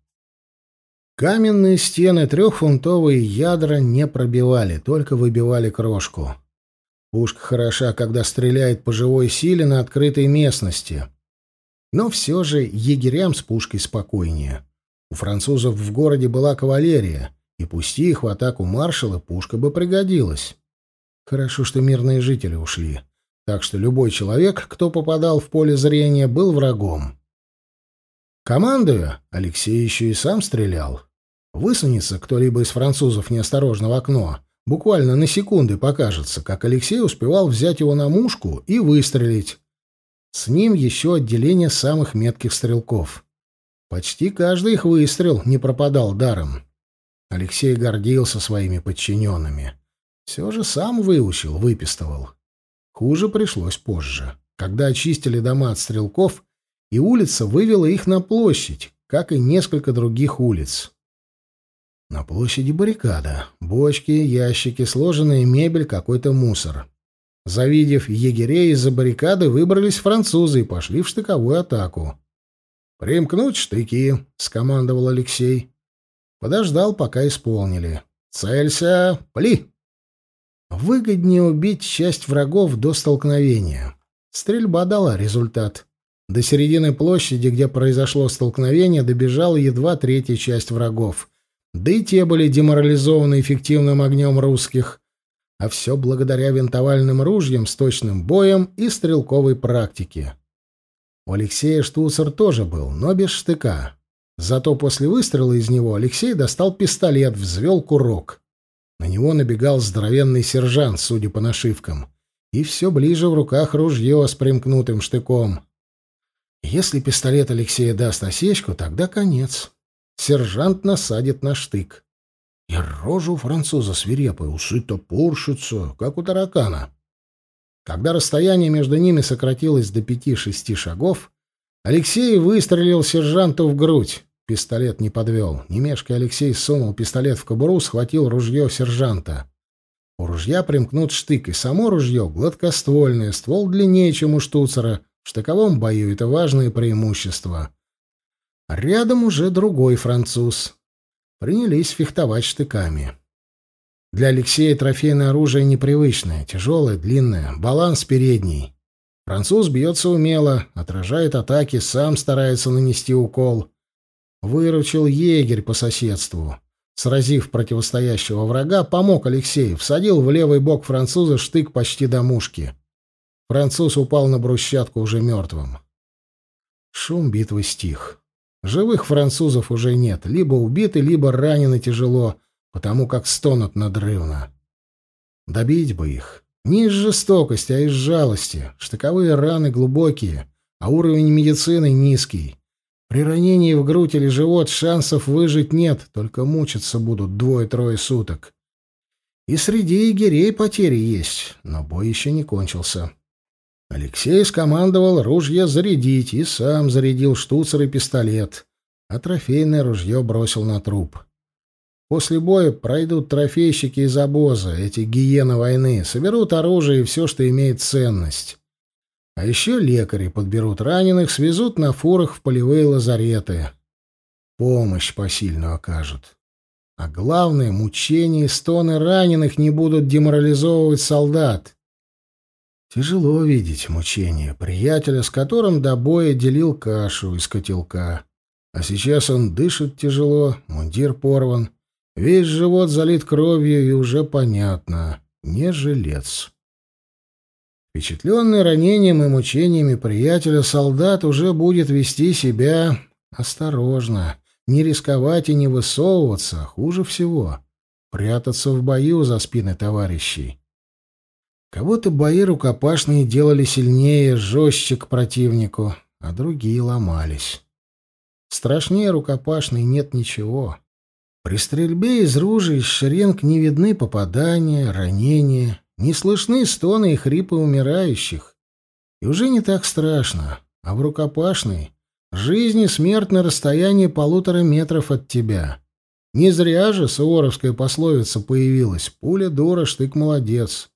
Каменные стены трехфунтовые ядра не пробивали, только выбивали крошку. Пушка хороша, когда стреляет по живой силе на открытой местности. Но все же егерям с пушкой спокойнее. У французов в городе была кавалерия, и пусти их в атаку маршала, пушка бы пригодилась. Хорошо, что мирные жители ушли. Так что любой человек, кто попадал в поле зрения, был врагом. Командуя, Алексей еще и сам стрелял. Высунется кто-либо из французов неосторожно в окно, буквально на секунды покажется, как Алексей успевал взять его на мушку и выстрелить. С ним еще отделение самых метких стрелков. Почти каждый их выстрел не пропадал даром. Алексей гордился своими подчиненными. Все же сам выучил, выпистывал. Хуже пришлось позже, когда очистили дома от стрелков, и улица вывела их на площадь, как и несколько других улиц. На площади баррикада. Бочки, ящики, сложенная мебель, какой-то мусор. Завидев егерей из-за баррикады, выбрались французы и пошли в штыковую атаку. «Примкнуть штыки», — скомандовал Алексей. Подождал, пока исполнили. «Целься! Пли!» Выгоднее убить часть врагов до столкновения. Стрельба дала результат. До середины площади, где произошло столкновение, добежала едва третья часть врагов. Да и те были деморализованы эффективным огнем русских. А все благодаря винтовальным ружьям с точным боем и стрелковой практике. У Алексея штуцер тоже был, но без штыка. Зато после выстрела из него Алексей достал пистолет, взвел курок. На него набегал здоровенный сержант, судя по нашивкам. И все ближе в руках ружье с примкнутым штыком. Если пистолет Алексея даст осечку, тогда конец. Сержант насадит на штык. И рожу француза свирепая, усы топорщатся, как у таракана. Когда расстояние между ними сократилось до пяти-шести шагов, Алексей выстрелил сержанту в грудь. Пистолет не подвел. Немешкой Алексей сунул пистолет в кобуру, схватил ружье сержанта. У ружья примкнут штык, и само ружье гладкоствольное, ствол длиннее, чем у штуцера. В штыковом бою это важное преимущество. Рядом уже другой француз. Принялись фехтовать штыками. Для Алексея трофейное оружие непривычное, тяжелое, длинное, баланс передний. Француз бьется умело, отражает атаки, сам старается нанести укол. Выручил егерь по соседству. Сразив противостоящего врага, помог Алексею, всадил в левый бок француза штык почти до мушки. Француз упал на брусчатку уже мертвым. Шум битвы стих. Живых французов уже нет, либо убиты, либо ранены тяжело, потому как стонут надрывно. Добить бы их. Не из жестокости, а из жалости. Штыковые раны глубокие, а уровень медицины низкий. При ранении в грудь или живот шансов выжить нет, только мучиться будут двое-трое суток. И среди егерей потери есть, но бой еще не кончился. Алексей скомандовал ружье зарядить и сам зарядил штуцер и пистолет, а трофейное ружье бросил на труп. После боя пройдут трофейщики из обоза, эти гиены войны, соберут оружие и все, что имеет ценность. А еще лекари подберут раненых, свезут на фурах в полевые лазареты. Помощь посильную окажут. А главное, мучения и стоны раненых не будут деморализовывать солдат. Тяжело видеть мучения приятеля, с которым до боя делил кашу из котелка. А сейчас он дышит тяжело, мундир порван, Весь живот залит кровью, и уже понятно — не жилец. Впечатленный ранением и мучениями приятеля, солдат уже будет вести себя осторожно, не рисковать и не высовываться, хуже всего — прятаться в бою за спины товарищей. Кого-то бои рукопашные делали сильнее, жестче к противнику, а другие ломались. Страшнее рукопашной нет ничего. При стрельбе из ружей из шеренг не видны попадания, ранения, не слышны стоны и хрипы умирающих. И уже не так страшно, а в рукопашной жизнь и смерть на расстоянии полутора метров от тебя. Не зря же суворовская пословица появилась «Пуля дура, штык молодец».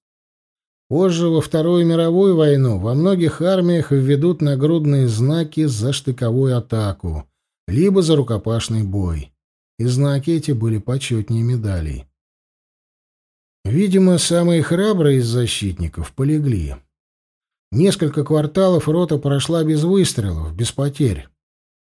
Позже, во Вторую мировую войну, во многих армиях введут нагрудные знаки за штыковую атаку, либо за рукопашный бой. И знаки эти были почетнее медалей. Видимо, самые храбрые из защитников полегли. Несколько кварталов рота прошла без выстрелов, без потерь.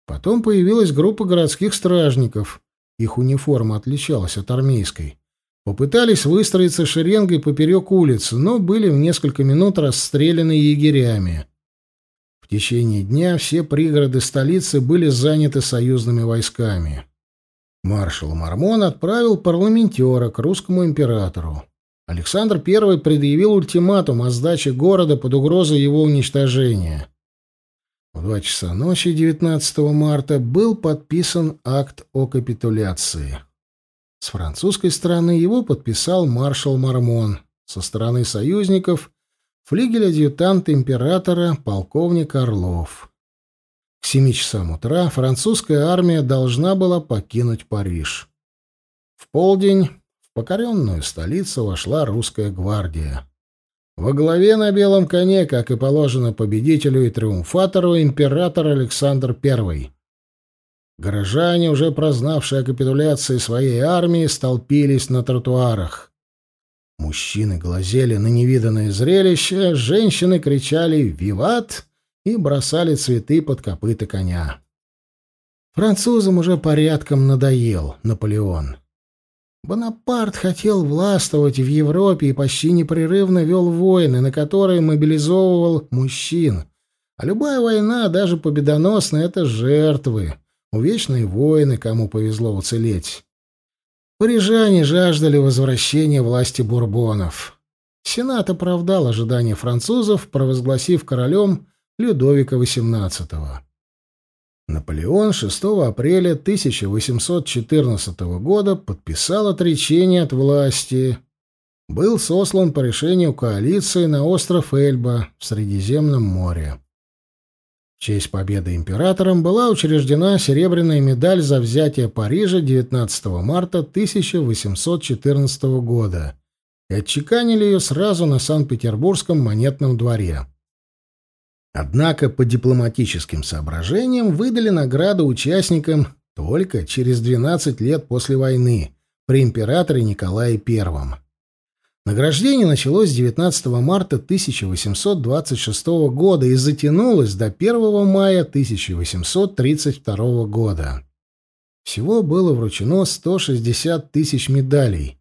Потом появилась группа городских стражников. Их униформа отличалась от армейской. Попытались выстроиться шеренгой поперек улицы, но были в несколько минут расстреляны егерями. В течение дня все пригороды столицы были заняты союзными войсками. Маршал Мармон отправил парламентера к русскому императору. Александр I предъявил ультиматум о сдаче города под угрозой его уничтожения. В два часа ночи 19 марта был подписан акт о капитуляции. С французской стороны его подписал маршал Мармон, со стороны союзников — флигель-адъютант императора полковник Орлов. К семи часам утра французская армия должна была покинуть Париж. В полдень в покоренную столицу вошла русская гвардия. Во главе на белом коне, как и положено победителю и триумфатору, император Александр I. Горожане, уже прознавшие о капитуляции своей армии, столпились на тротуарах. Мужчины глазели на невиданное зрелище, женщины кричали «Виват!» и бросали цветы под копыта коня. Французам уже порядком надоел Наполеон. Бонапарт хотел властвовать в Европе и почти непрерывно вел войны, на которые мобилизовывал мужчин. А любая война, даже победоносная, — это жертвы, увечные войны, кому повезло уцелеть. Парижане жаждали возвращения власти бурбонов. Сенат оправдал ожидания французов, провозгласив королем Людовика XVIII. Наполеон 6 апреля 1814 года подписал отречение от власти. Был сослан по решению коалиции на остров Эльба в Средиземном море. В честь победы императором была учреждена серебряная медаль за взятие Парижа 19 марта 1814 года и отчеканили ее сразу на Санкт-Петербургском монетном дворе. Однако по дипломатическим соображениям выдали награду участникам только через 12 лет после войны при императоре Николае I. Награждение началось 19 марта 1826 года и затянулось до 1 мая 1832 года. Всего было вручено 160 тысяч медалей.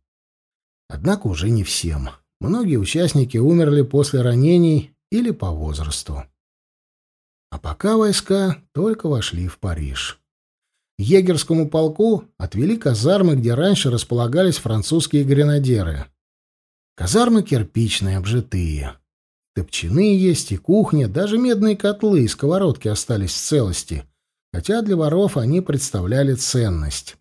Однако уже не всем. Многие участники умерли после ранений или по возрасту. А пока войска только вошли в Париж. Егерскому полку отвели казармы, где раньше располагались французские гренадеры. Казармы кирпичные, обжитые. Топчаны есть и кухня, даже медные котлы и сковородки остались в целости, хотя для воров они представляли ценность.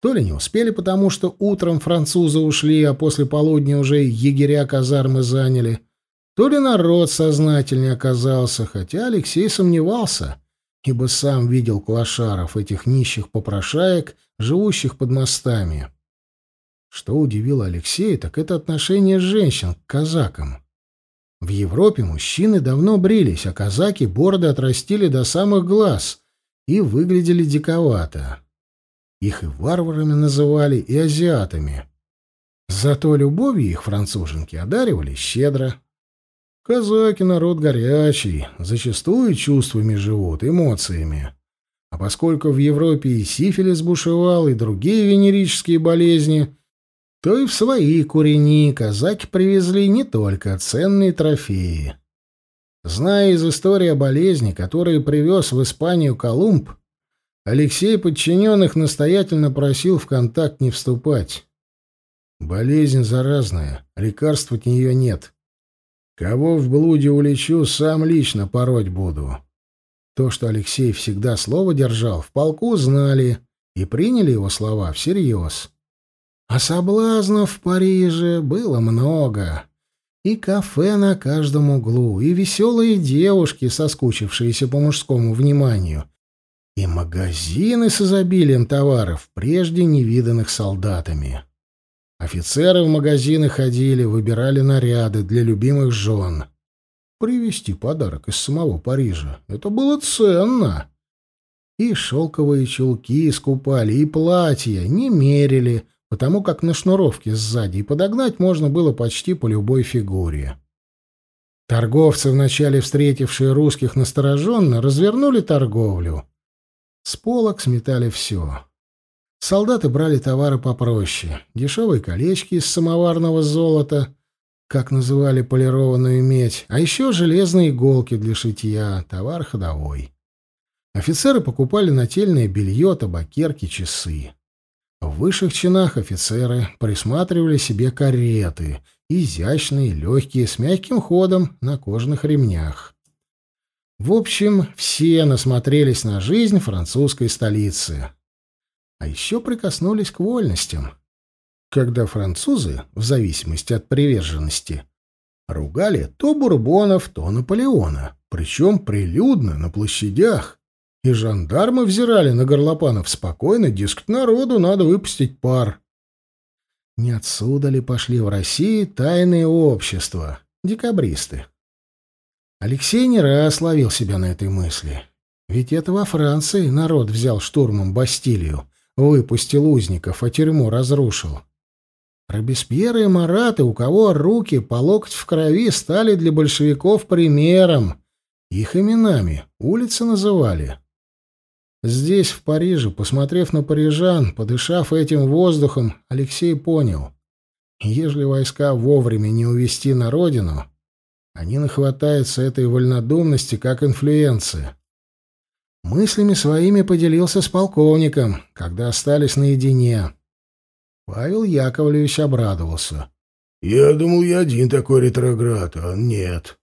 То ли не успели, потому что утром французы ушли, а после полудня уже егеря казармы заняли — то ли народ сознательнее оказался, хотя Алексей сомневался, ибо сам видел клошаров, этих нищих попрошаек, живущих под мостами. Что удивило Алексея, так это отношение женщин к казакам. В Европе мужчины давно брились, а казаки бороды отрастили до самых глаз и выглядели диковато. Их и варварами называли, и азиатами. Зато любовью их француженки одаривали щедро. Казаки народ горячий, зачастую чувствами живут, эмоциями. А поскольку в Европе и сифилис бушевал, и другие венерические болезни, то и в свои курени казаки привезли не только ценные трофеи. Зная из истории о болезни, которую привез в Испанию Колумб, Алексей подчиненных настоятельно просил в контакт не вступать. Болезнь заразная, лекарств от нее нет. Кого в блуде улечу, сам лично пороть буду. То, что Алексей всегда слово держал, в полку знали и приняли его слова всерьез. А соблазнов в Париже было много. И кафе на каждом углу, и веселые девушки, соскучившиеся по мужскому вниманию, и магазины с изобилием товаров, прежде невиданных солдатами. Офицеры в магазины ходили, выбирали наряды для любимых жен. Привезти подарок из самого Парижа — это было ценно. И шелковые чулки скупали, и платья не мерили, потому как на шнуровке сзади и подогнать можно было почти по любой фигуре. Торговцы, вначале встретившие русских настороженно, развернули торговлю. С полок сметали все. Солдаты брали товары попроще. Дешевые колечки из самоварного золота, как называли полированную медь, а еще железные иголки для шитья, товар ходовой. Офицеры покупали нательное белье, табакерки, часы. В высших чинах офицеры присматривали себе кареты, изящные, легкие, с мягким ходом на кожаных ремнях. В общем, все насмотрелись на жизнь французской столицы. А еще прикоснулись к вольностям. Когда французы, в зависимости от приверженности, ругали то Бурбонов, то Наполеона, причем прилюдно, на площадях, и жандармы взирали на горлопанов спокойно, дескать, народу надо выпустить пар. Не отсюда ли пошли в России тайные общества, декабристы? Алексей не раз ловил себя на этой мысли. Ведь это во Франции народ взял штурмом Бастилию, выпустил узников, а тюрьму разрушил. Робеспьеры и Мараты, у кого руки по локоть в крови, стали для большевиков примером. Их именами улицы называли. Здесь, в Париже, посмотрев на парижан, подышав этим воздухом, Алексей понял, ежели войска вовремя не увести на родину, они нахватаются этой вольнодумности, как инфлюенции. Мыслями своими поделился с полковником, когда остались наедине. Павел Яковлевич обрадовался. «Я думал, я один такой ретроград, а нет.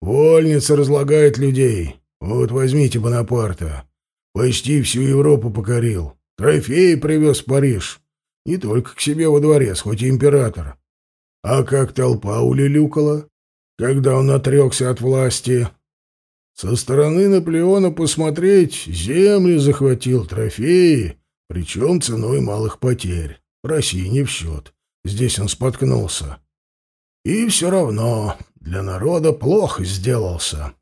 Вольница разлагает людей. Вот возьмите Бонапарта. Почти всю Европу покорил. Трофеи привез в Париж. Не только к себе во дворец, хоть и император. А как толпа улюлюкала, когда он отрекся от власти. Со стороны Наполеона посмотреть, земли захватил, трофеи, причем ценой малых потерь. России не в счет. Здесь он споткнулся. И все равно для народа плохо сделался.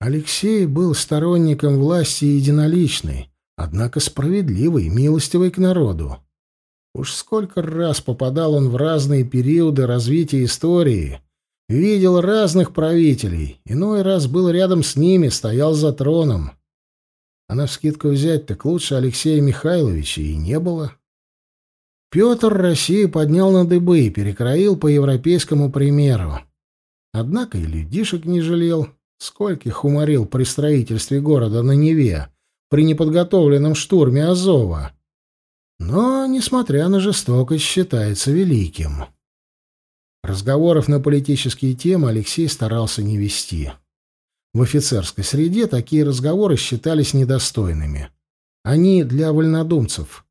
Алексей был сторонником власти единоличной, однако справедливой, милостивой к народу. Уж сколько раз попадал он в разные периоды развития истории, видел разных правителей, иной раз был рядом с ними, стоял за троном. А навскидку взять так лучше Алексея Михайловича и не было. Петр Россию поднял на дыбы и перекроил по европейскому примеру. Однако и людишек не жалел, Скольких уморил при строительстве города на Неве, при неподготовленном штурме Азова. Но, несмотря на жестокость, считается великим. Разговоров на политические темы Алексей старался не вести. В офицерской среде такие разговоры считались недостойными. Они для вольнодумцев.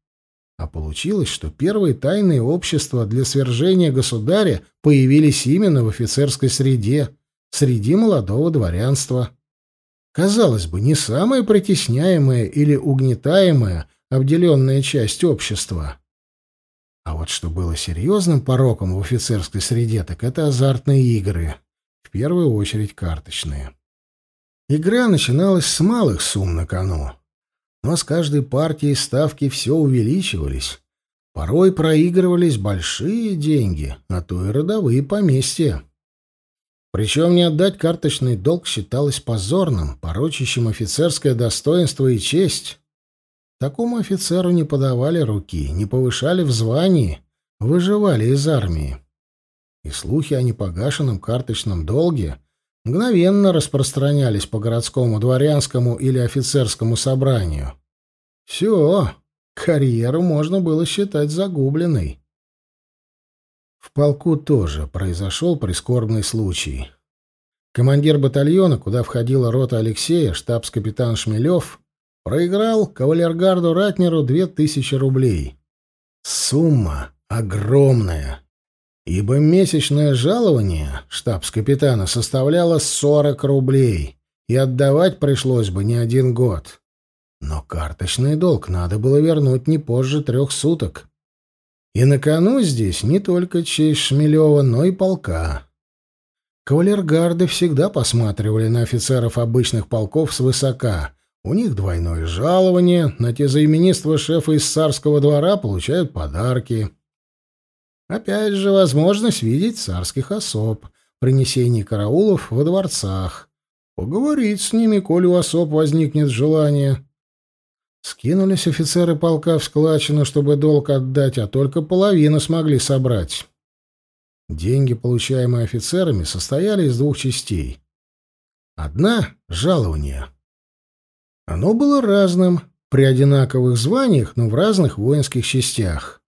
А получилось, что первые тайные общества для свержения государя появились именно в офицерской среде – среди молодого дворянства. Казалось бы, не самая притесняемая или угнетаемая, обделенная часть общества. А вот что было серьезным пороком в офицерской среде, так это азартные игры, в первую очередь карточные. Игра начиналась с малых сумм на кону, но с каждой партией ставки все увеличивались. Порой проигрывались большие деньги, а то и родовые поместья. Причем не отдать карточный долг считалось позорным, порочащим офицерское достоинство и честь. Такому офицеру не подавали руки, не повышали в звании, выживали из армии. И слухи о непогашенном карточном долге мгновенно распространялись по городскому дворянскому или офицерскому собранию. Все, карьеру можно было считать загубленной. В полку тоже произошел прискорбный случай. Командир батальона, куда входила рота Алексея, штабс-капитан Шмелев, проиграл кавалергарду Ратнеру две тысячи рублей. Сумма огромная, ибо месячное жалование штабс-капитана составляло 40 рублей, и отдавать пришлось бы не один год. Но карточный долг надо было вернуть не позже трех суток. И на кону здесь не только честь Шмелева, но и полка. Кавалергарды всегда посматривали на офицеров обычных полков свысока. У них двойное жалование, на те за именинство шефа из царского двора получают подарки. Опять же, возможность видеть царских особ, принесение караулов во дворцах, поговорить с ними, коли у особ возникнет желание. Скинулись офицеры полка в складчину, чтобы долг отдать, а только половину смогли собрать. Деньги, получаемые офицерами, состояли из двух частей. Одна — жалование. Оно было разным, при одинаковых званиях, но в разных воинских частях.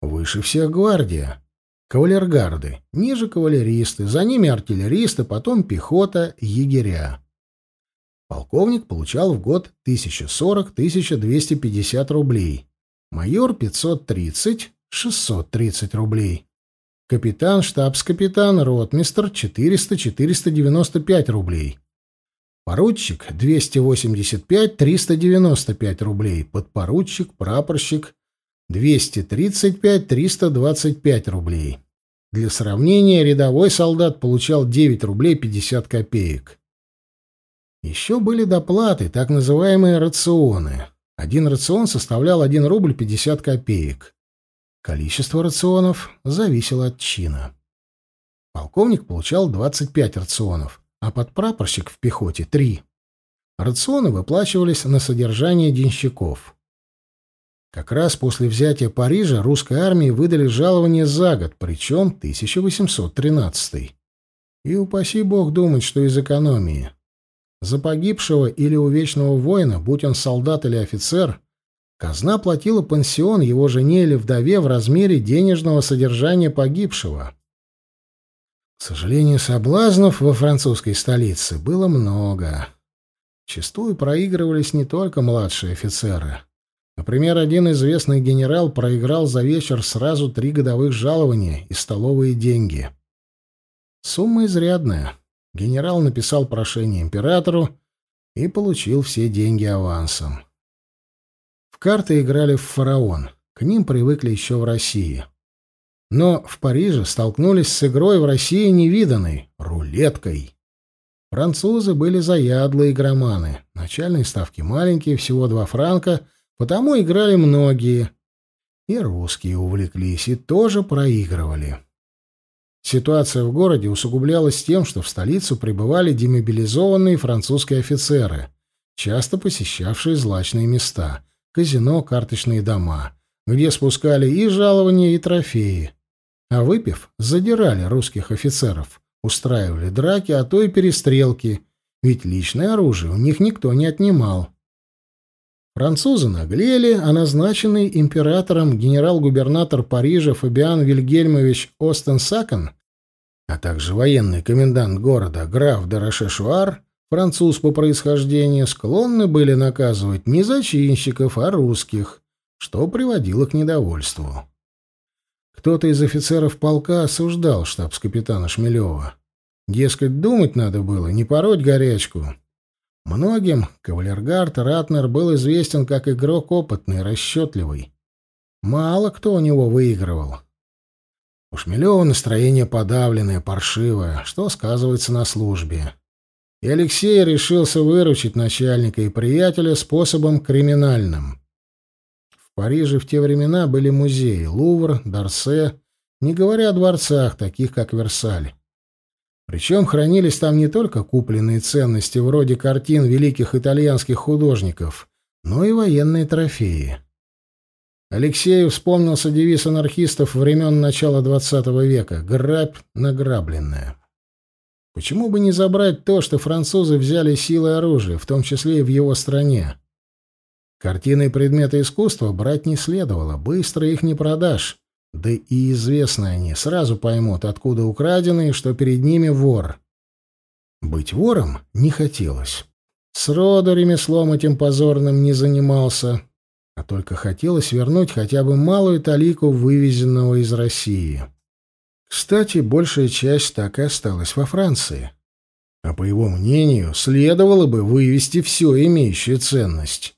Выше всех гвардия, кавалергарды, ниже кавалеристы, за ними артиллеристы, потом пехота, егеря. Полковник получал в год 1040-1250 рублей, майор 530-630 рублей. Капитан, штабс-капитан, ротмистр 400-495 рублей. Поручик 285-395 рублей. Подпоручик, прапорщик 235-325 рублей. Для сравнения, рядовой солдат получал 9 рублей 50 копеек. Еще были доплаты, так называемые рационы. Один рацион составлял 1 рубль 50 копеек. Количество рационов зависело от чина. Полковник получал 25 рационов, а подпрапорщик в пехоте — 3. Рационы выплачивались на содержание денщиков. Как раз после взятия Парижа русской армии выдали жалование за год, причем 1813. И упаси бог думать, что из экономии. За погибшего или увечного воина, будь он солдат или офицер, Казна платила пансион его жене или вдове в размере денежного содержания погибшего. К сожалению, соблазнов во французской столице было много. Частую проигрывались не только младшие офицеры. Например, один известный генерал проиграл за вечер сразу три годовых жалования и столовые деньги. Сумма изрядная. Генерал написал прошение императору и получил все деньги авансом карты играли в «Фараон». К ним привыкли еще в России. Но в Париже столкнулись с игрой в России невиданной — рулеткой. Французы были заядлые игроманы. Начальные ставки маленькие, всего два франка, потому играли многие. И русские увлеклись, и тоже проигрывали. Ситуация в городе усугублялась тем, что в столицу прибывали демобилизованные французские офицеры, часто посещавшие злачные места — казино, карточные дома, где спускали и жалования, и трофеи. А выпив, задирали русских офицеров, устраивали драки, а то и перестрелки, ведь личное оружие у них никто не отнимал. Французы наглели, а назначенный императором генерал-губернатор Парижа Фабиан Вильгельмович Остен-Сакон, а также военный комендант города граф Дарашешуар француз по происхождению, склонны были наказывать не зачинщиков, а русских, что приводило к недовольству. Кто-то из офицеров полка осуждал штабс-капитана Шмелева. Дескать, думать надо было, не пороть горячку. Многим кавалергард Ратнер был известен как игрок опытный, расчетливый. Мало кто у него выигрывал. У Шмелева настроение подавленное, паршивое, что сказывается на службе и Алексей решился выручить начальника и приятеля способом криминальным. В Париже в те времена были музеи Лувр, Дарсе, не говоря о дворцах, таких как Версаль. Причем хранились там не только купленные ценности вроде картин великих итальянских художников, но и военные трофеи. Алексею вспомнился девиз анархистов времен начала XX века «Грабь награбленная». Почему бы не забрать то, что французы взяли силой оружия, в том числе и в его стране? Картины и предметы искусства брать не следовало, быстро их не продашь. Да и известны они, сразу поймут, откуда украдены и что перед ними вор. Быть вором не хотелось. Сроду ремеслом этим позорным не занимался, а только хотелось вернуть хотя бы малую талику вывезенного из России. Кстати, большая часть так и осталась во Франции. А по его мнению, следовало бы вывести все имеющее ценность.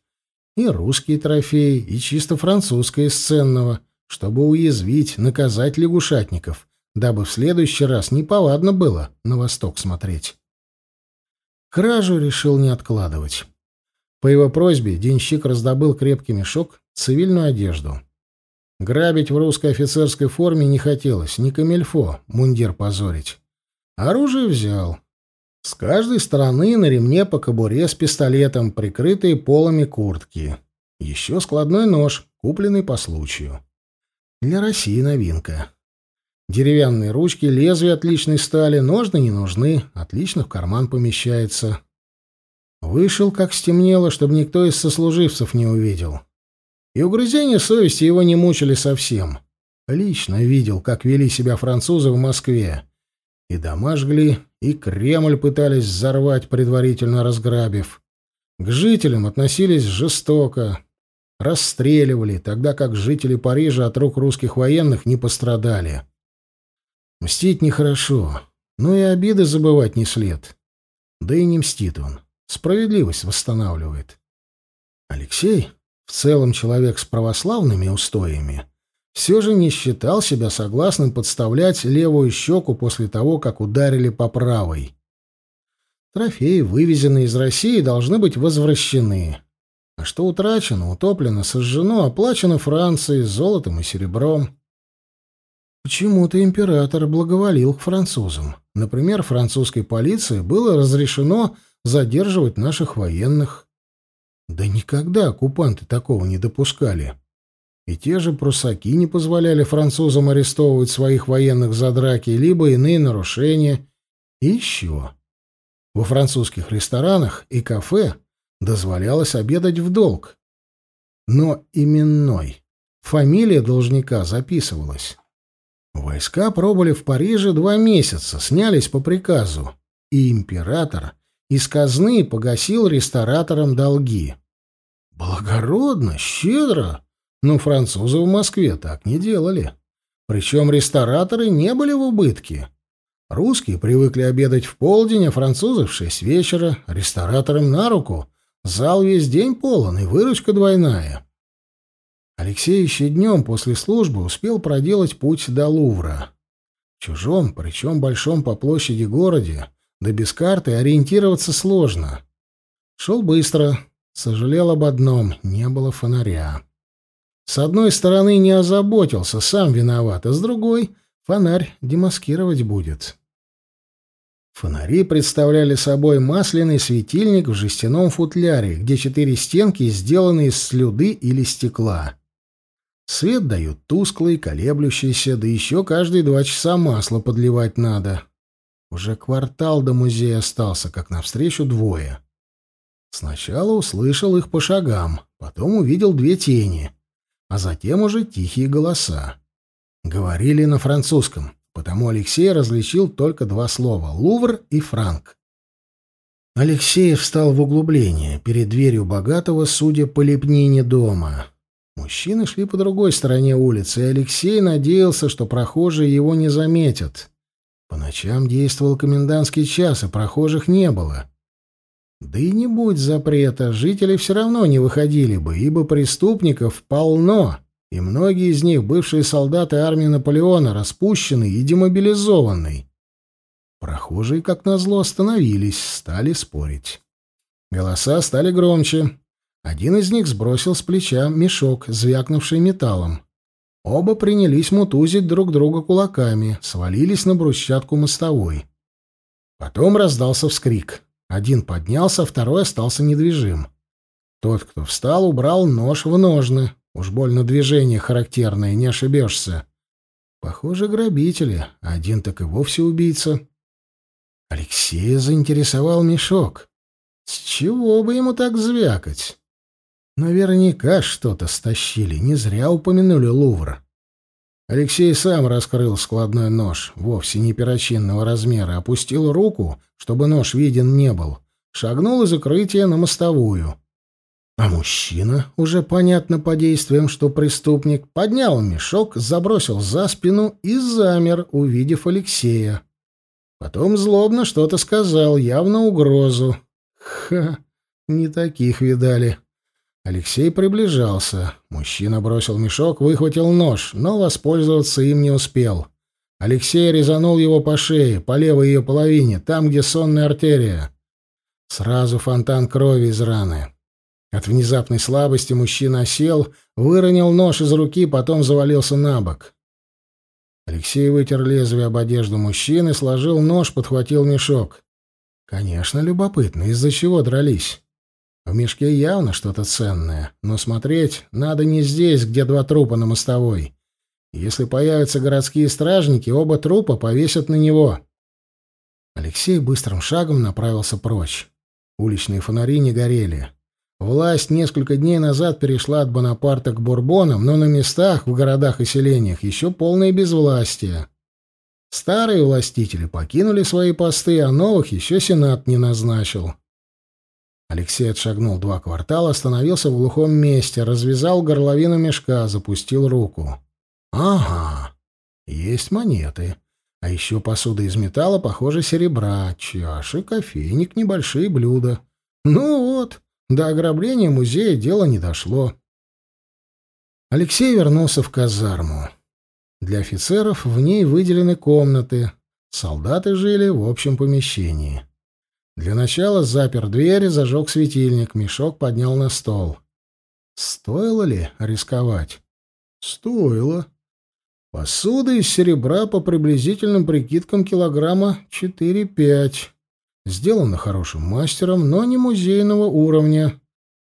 И русские трофеи, и чисто французское из ценного, чтобы уязвить, наказать лягушатников, дабы в следующий раз неповадно было на восток смотреть. Кражу решил не откладывать. По его просьбе денщик раздобыл крепкий мешок, цивильную одежду. Грабить в русской офицерской форме не хотелось, ни камельфо, мундир позорить. Оружие взял. С каждой стороны на ремне по кобуре с пистолетом, прикрытые полами куртки. Еще складной нож, купленный по случаю. Для России новинка. Деревянные ручки, лезвия отличной стали, ножны не нужны, отлично в карман помещается. Вышел, как стемнело, чтобы никто из сослуживцев не увидел. И угрызения совести его не мучили совсем. Лично видел, как вели себя французы в Москве. И дома жгли, и Кремль пытались взорвать, предварительно разграбив. К жителям относились жестоко, расстреливали, тогда как жители Парижа от рук русских военных не пострадали. Мстить нехорошо, но и обиды забывать не след. Да и не мстит он. Справедливость восстанавливает. Алексей, в целом человек с православными устоями, все же не считал себя согласным подставлять левую щеку после того, как ударили по правой. Трофеи, вывезенные из России, должны быть возвращены. А что утрачено, утоплено, сожжено, оплачено Францией золотом и серебром. Почему-то император благоволил к французам. Например, французской полиции было разрешено задерживать наших военных. Да никогда оккупанты такого не допускали. И те же прусаки не позволяли французам арестовывать своих военных за драки либо иные нарушения. И еще. Во французских ресторанах и кафе дозволялось обедать в долг. Но именной. Фамилия должника записывалась. Войска пробыли в Париже два месяца, снялись по приказу, и император из казны погасил рестораторам долги. Благородно, щедро, но французы в Москве так не делали. Причем рестораторы не были в убытке. Русские привыкли обедать в полдень, а французы в шесть вечера, рестораторам на руку. Зал весь день полон, и выручка двойная. Алексей еще днем после службы успел проделать путь до Лувра. В чужом, причем большом по площади городе, да без карты ориентироваться сложно. Шел быстро, сожалел об одном — не было фонаря. С одной стороны, не озаботился, сам виноват, а с другой — фонарь демаскировать будет. Фонари представляли собой масляный светильник в жестяном футляре, где четыре стенки сделаны из слюды или стекла. Свет дают тусклый, колеблющийся, да еще каждые два часа масло подливать надо. Уже квартал до музея остался, как навстречу двое. Сначала услышал их по шагам, потом увидел две тени, а затем уже тихие голоса. Говорили на французском, потому Алексей различил только два слова — «Лувр» и «Франк». Алексей встал в углубление, перед дверью богатого, судя по лепнине дома. Мужчины шли по другой стороне улицы, и Алексей надеялся, что прохожие его не заметят. По ночам действовал комендантский час, и прохожих не было. Да и не будь запрета, жители все равно не выходили бы, ибо преступников полно, и многие из них бывшие солдаты армии Наполеона, распущенные и демобилизованные. Прохожие, как назло, остановились, стали спорить. Голоса стали громче. Один из них сбросил с плеча мешок, звякнувший металлом. Оба принялись мутузить друг друга кулаками, свалились на брусчатку мостовой. Потом раздался вскрик. Один поднялся, второй остался недвижим. Тот, кто встал, убрал нож в ножны. Уж больно движение характерное, не ошибешься. Похоже, грабители, один так и вовсе убийца. Алексея заинтересовал мешок. С чего бы ему так звякать? Наверняка что-то стащили, не зря упомянули Лувр. Алексей сам раскрыл складной нож, вовсе не перочинного размера, опустил руку, чтобы нож виден не был, шагнул из укрытия на мостовую. А мужчина, уже понятно по действиям, что преступник, поднял мешок, забросил за спину и замер, увидев Алексея. Потом злобно что-то сказал, явно угрозу. Ха, не таких видали. Алексей приближался. Мужчина бросил мешок, выхватил нож, но воспользоваться им не успел. Алексей резанул его по шее, по левой ее половине, там, где сонная артерия. Сразу фонтан крови из раны. От внезапной слабости мужчина осел, выронил нож из руки, потом завалился на бок. Алексей вытер лезвие об одежду мужчины, сложил нож, подхватил мешок. Конечно, любопытно, из-за чего дрались. В мешке явно что-то ценное, но смотреть надо не здесь, где два трупа на мостовой. Если появятся городские стражники, оба трупа повесят на него. Алексей быстрым шагом направился прочь. Уличные фонари не горели. Власть несколько дней назад перешла от Бонапарта к Бурбонам, но на местах, в городах и селениях, еще полное безвластие. Старые властители покинули свои посты, а новых еще Сенат не назначил. Алексей отшагнул два квартала, остановился в глухом месте, развязал горловину мешка, запустил руку. «Ага, есть монеты. А еще посуда из металла, похоже, серебра, чаши, кофейник, небольшие блюда. Ну вот, до ограбления музея дело не дошло. Алексей вернулся в казарму. Для офицеров в ней выделены комнаты. Солдаты жили в общем помещении. Для начала запер дверь, зажег светильник, мешок поднял на стол. Стоило ли рисковать? Стоило. Посуда из серебра по приблизительным прикидкам килограмма 4-5. Сделано хорошим мастером, но не музейного уровня.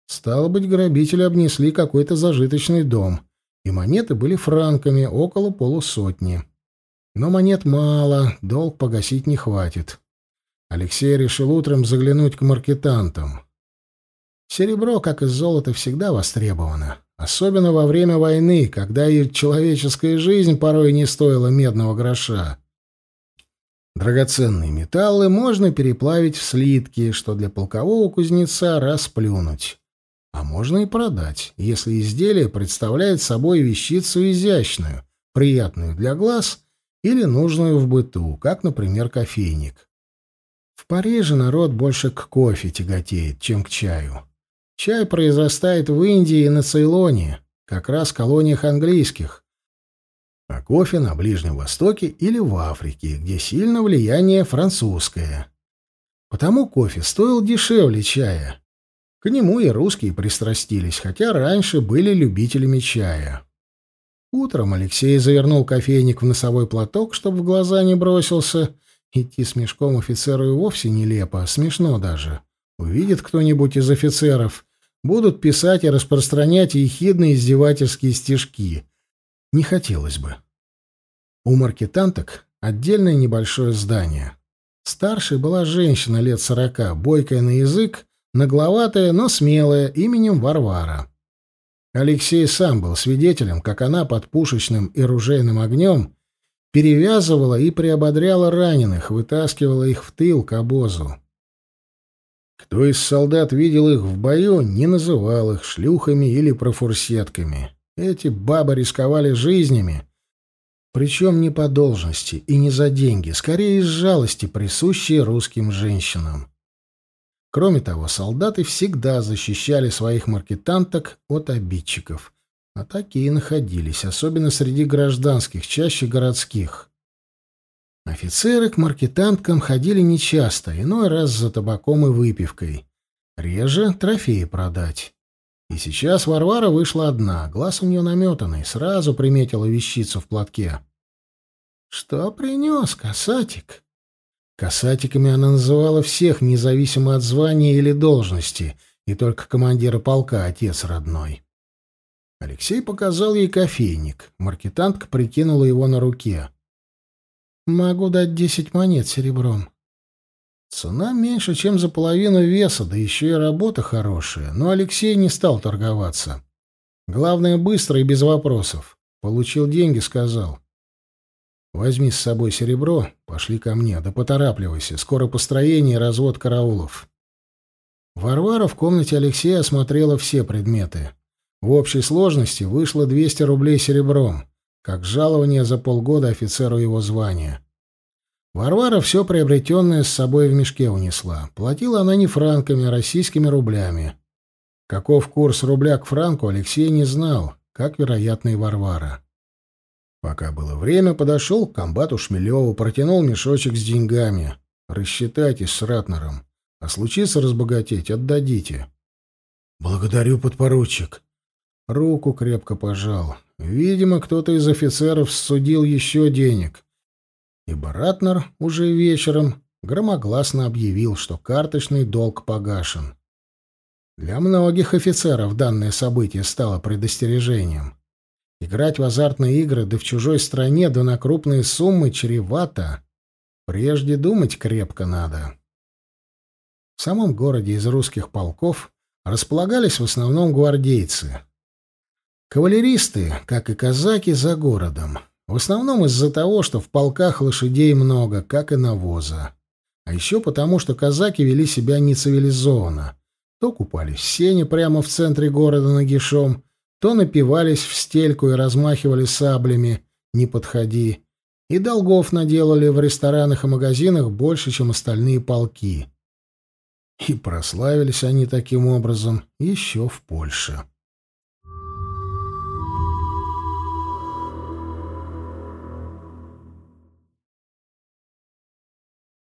Стало быть, грабители обнесли какой-то зажиточный дом, и монеты были франками, около полусотни. Но монет мало, долг погасить не хватит. Алексей решил утром заглянуть к маркетантам. Серебро, как и золото, всегда востребовано. Особенно во время войны, когда и человеческая жизнь порой не стоила медного гроша. Драгоценные металлы можно переплавить в слитки, что для полкового кузнеца расплюнуть. А можно и продать, если изделие представляет собой вещицу изящную, приятную для глаз или нужную в быту, как, например, кофейник. В Париже народ больше к кофе тяготеет, чем к чаю. Чай произрастает в Индии и на Цейлоне, как раз колониях английских, а кофе на Ближнем Востоке или в Африке, где сильно влияние французское. Потому кофе стоил дешевле чая. К нему и русские пристрастились, хотя раньше были любителями чая. Утром Алексей завернул кофейник в носовой платок, чтобы в глаза не бросился. Идти мешком офицеру и вовсе нелепо, смешно даже. Увидит кто-нибудь из офицеров, будут писать и распространять ехидные издевательские стишки — не хотелось бы. У маркетанток отдельное небольшое здание. Старшей была женщина лет сорока, бойкая на язык, нагловатая, но смелая, именем Варвара. Алексей сам был свидетелем, как она под пушечным и ружейным огнем перевязывала и приободряла раненых, вытаскивала их в тыл к обозу. Кто из солдат видел их в бою, не называл их шлюхами или профурсетками. Эти бабы рисковали жизнями, причем не по должности и не за деньги, скорее из жалости, присущей русским женщинам. Кроме того, солдаты всегда защищали своих маркетанток от обидчиков, а такие находились, особенно среди гражданских, чаще городских. Офицеры к маркетанткам ходили нечасто, иной раз за табаком и выпивкой. Реже трофеи продать. И сейчас Варвара вышла одна, глаз у нее наметанный, сразу приметила вещицу в платке. «Что принес, касатик?» Касатиками она называла всех, независимо от звания или должности, и только командира полка, отец родной. Алексей показал ей кофейник. Маркетантка прикинула его на руке. «Могу дать десять монет серебром. Цена меньше, чем за половину веса, да еще и работа хорошая. Но Алексей не стал торговаться. Главное, быстро и без вопросов. Получил деньги, сказал. Возьми с собой серебро, пошли ко мне, да поторапливайся, скоро построение и развод караулов. Варвара в комнате Алексея осмотрела все предметы. В общей сложности вышло 200 рублей серебром, как жалование за полгода офицеру его звания. Варвара все приобретенное с собой в мешке унесла. Платила она не франками, а российскими рублями. Каков курс рубля к франку, Алексей не знал, как, вероятно, и Варвара. Пока было время, подошел к комбату Шмелеву, протянул мешочек с деньгами. «Рассчитайтесь с Ратнером. А случится разбогатеть, отдадите». «Благодарю, подпоручик». Руку крепко пожал. Видимо, кто-то из офицеров судил еще денег. И Ратнер уже вечером громогласно объявил, что карточный долг погашен. Для многих офицеров данное событие стало предостережением. Играть в азартные игры да в чужой стране да на крупные суммы чревато. Прежде думать крепко надо. В самом городе из русских полков располагались в основном гвардейцы. Кавалеристы, как и казаки, за городом. В основном из-за того, что в полках лошадей много, как и навоза. А еще потому, что казаки вели себя нецивилизованно. То купались в сене прямо в центре города нагишом, то напивались в стельку и размахивали саблями «не подходи», и долгов наделали в ресторанах и магазинах больше, чем остальные полки. И прославились они таким образом еще в Польше.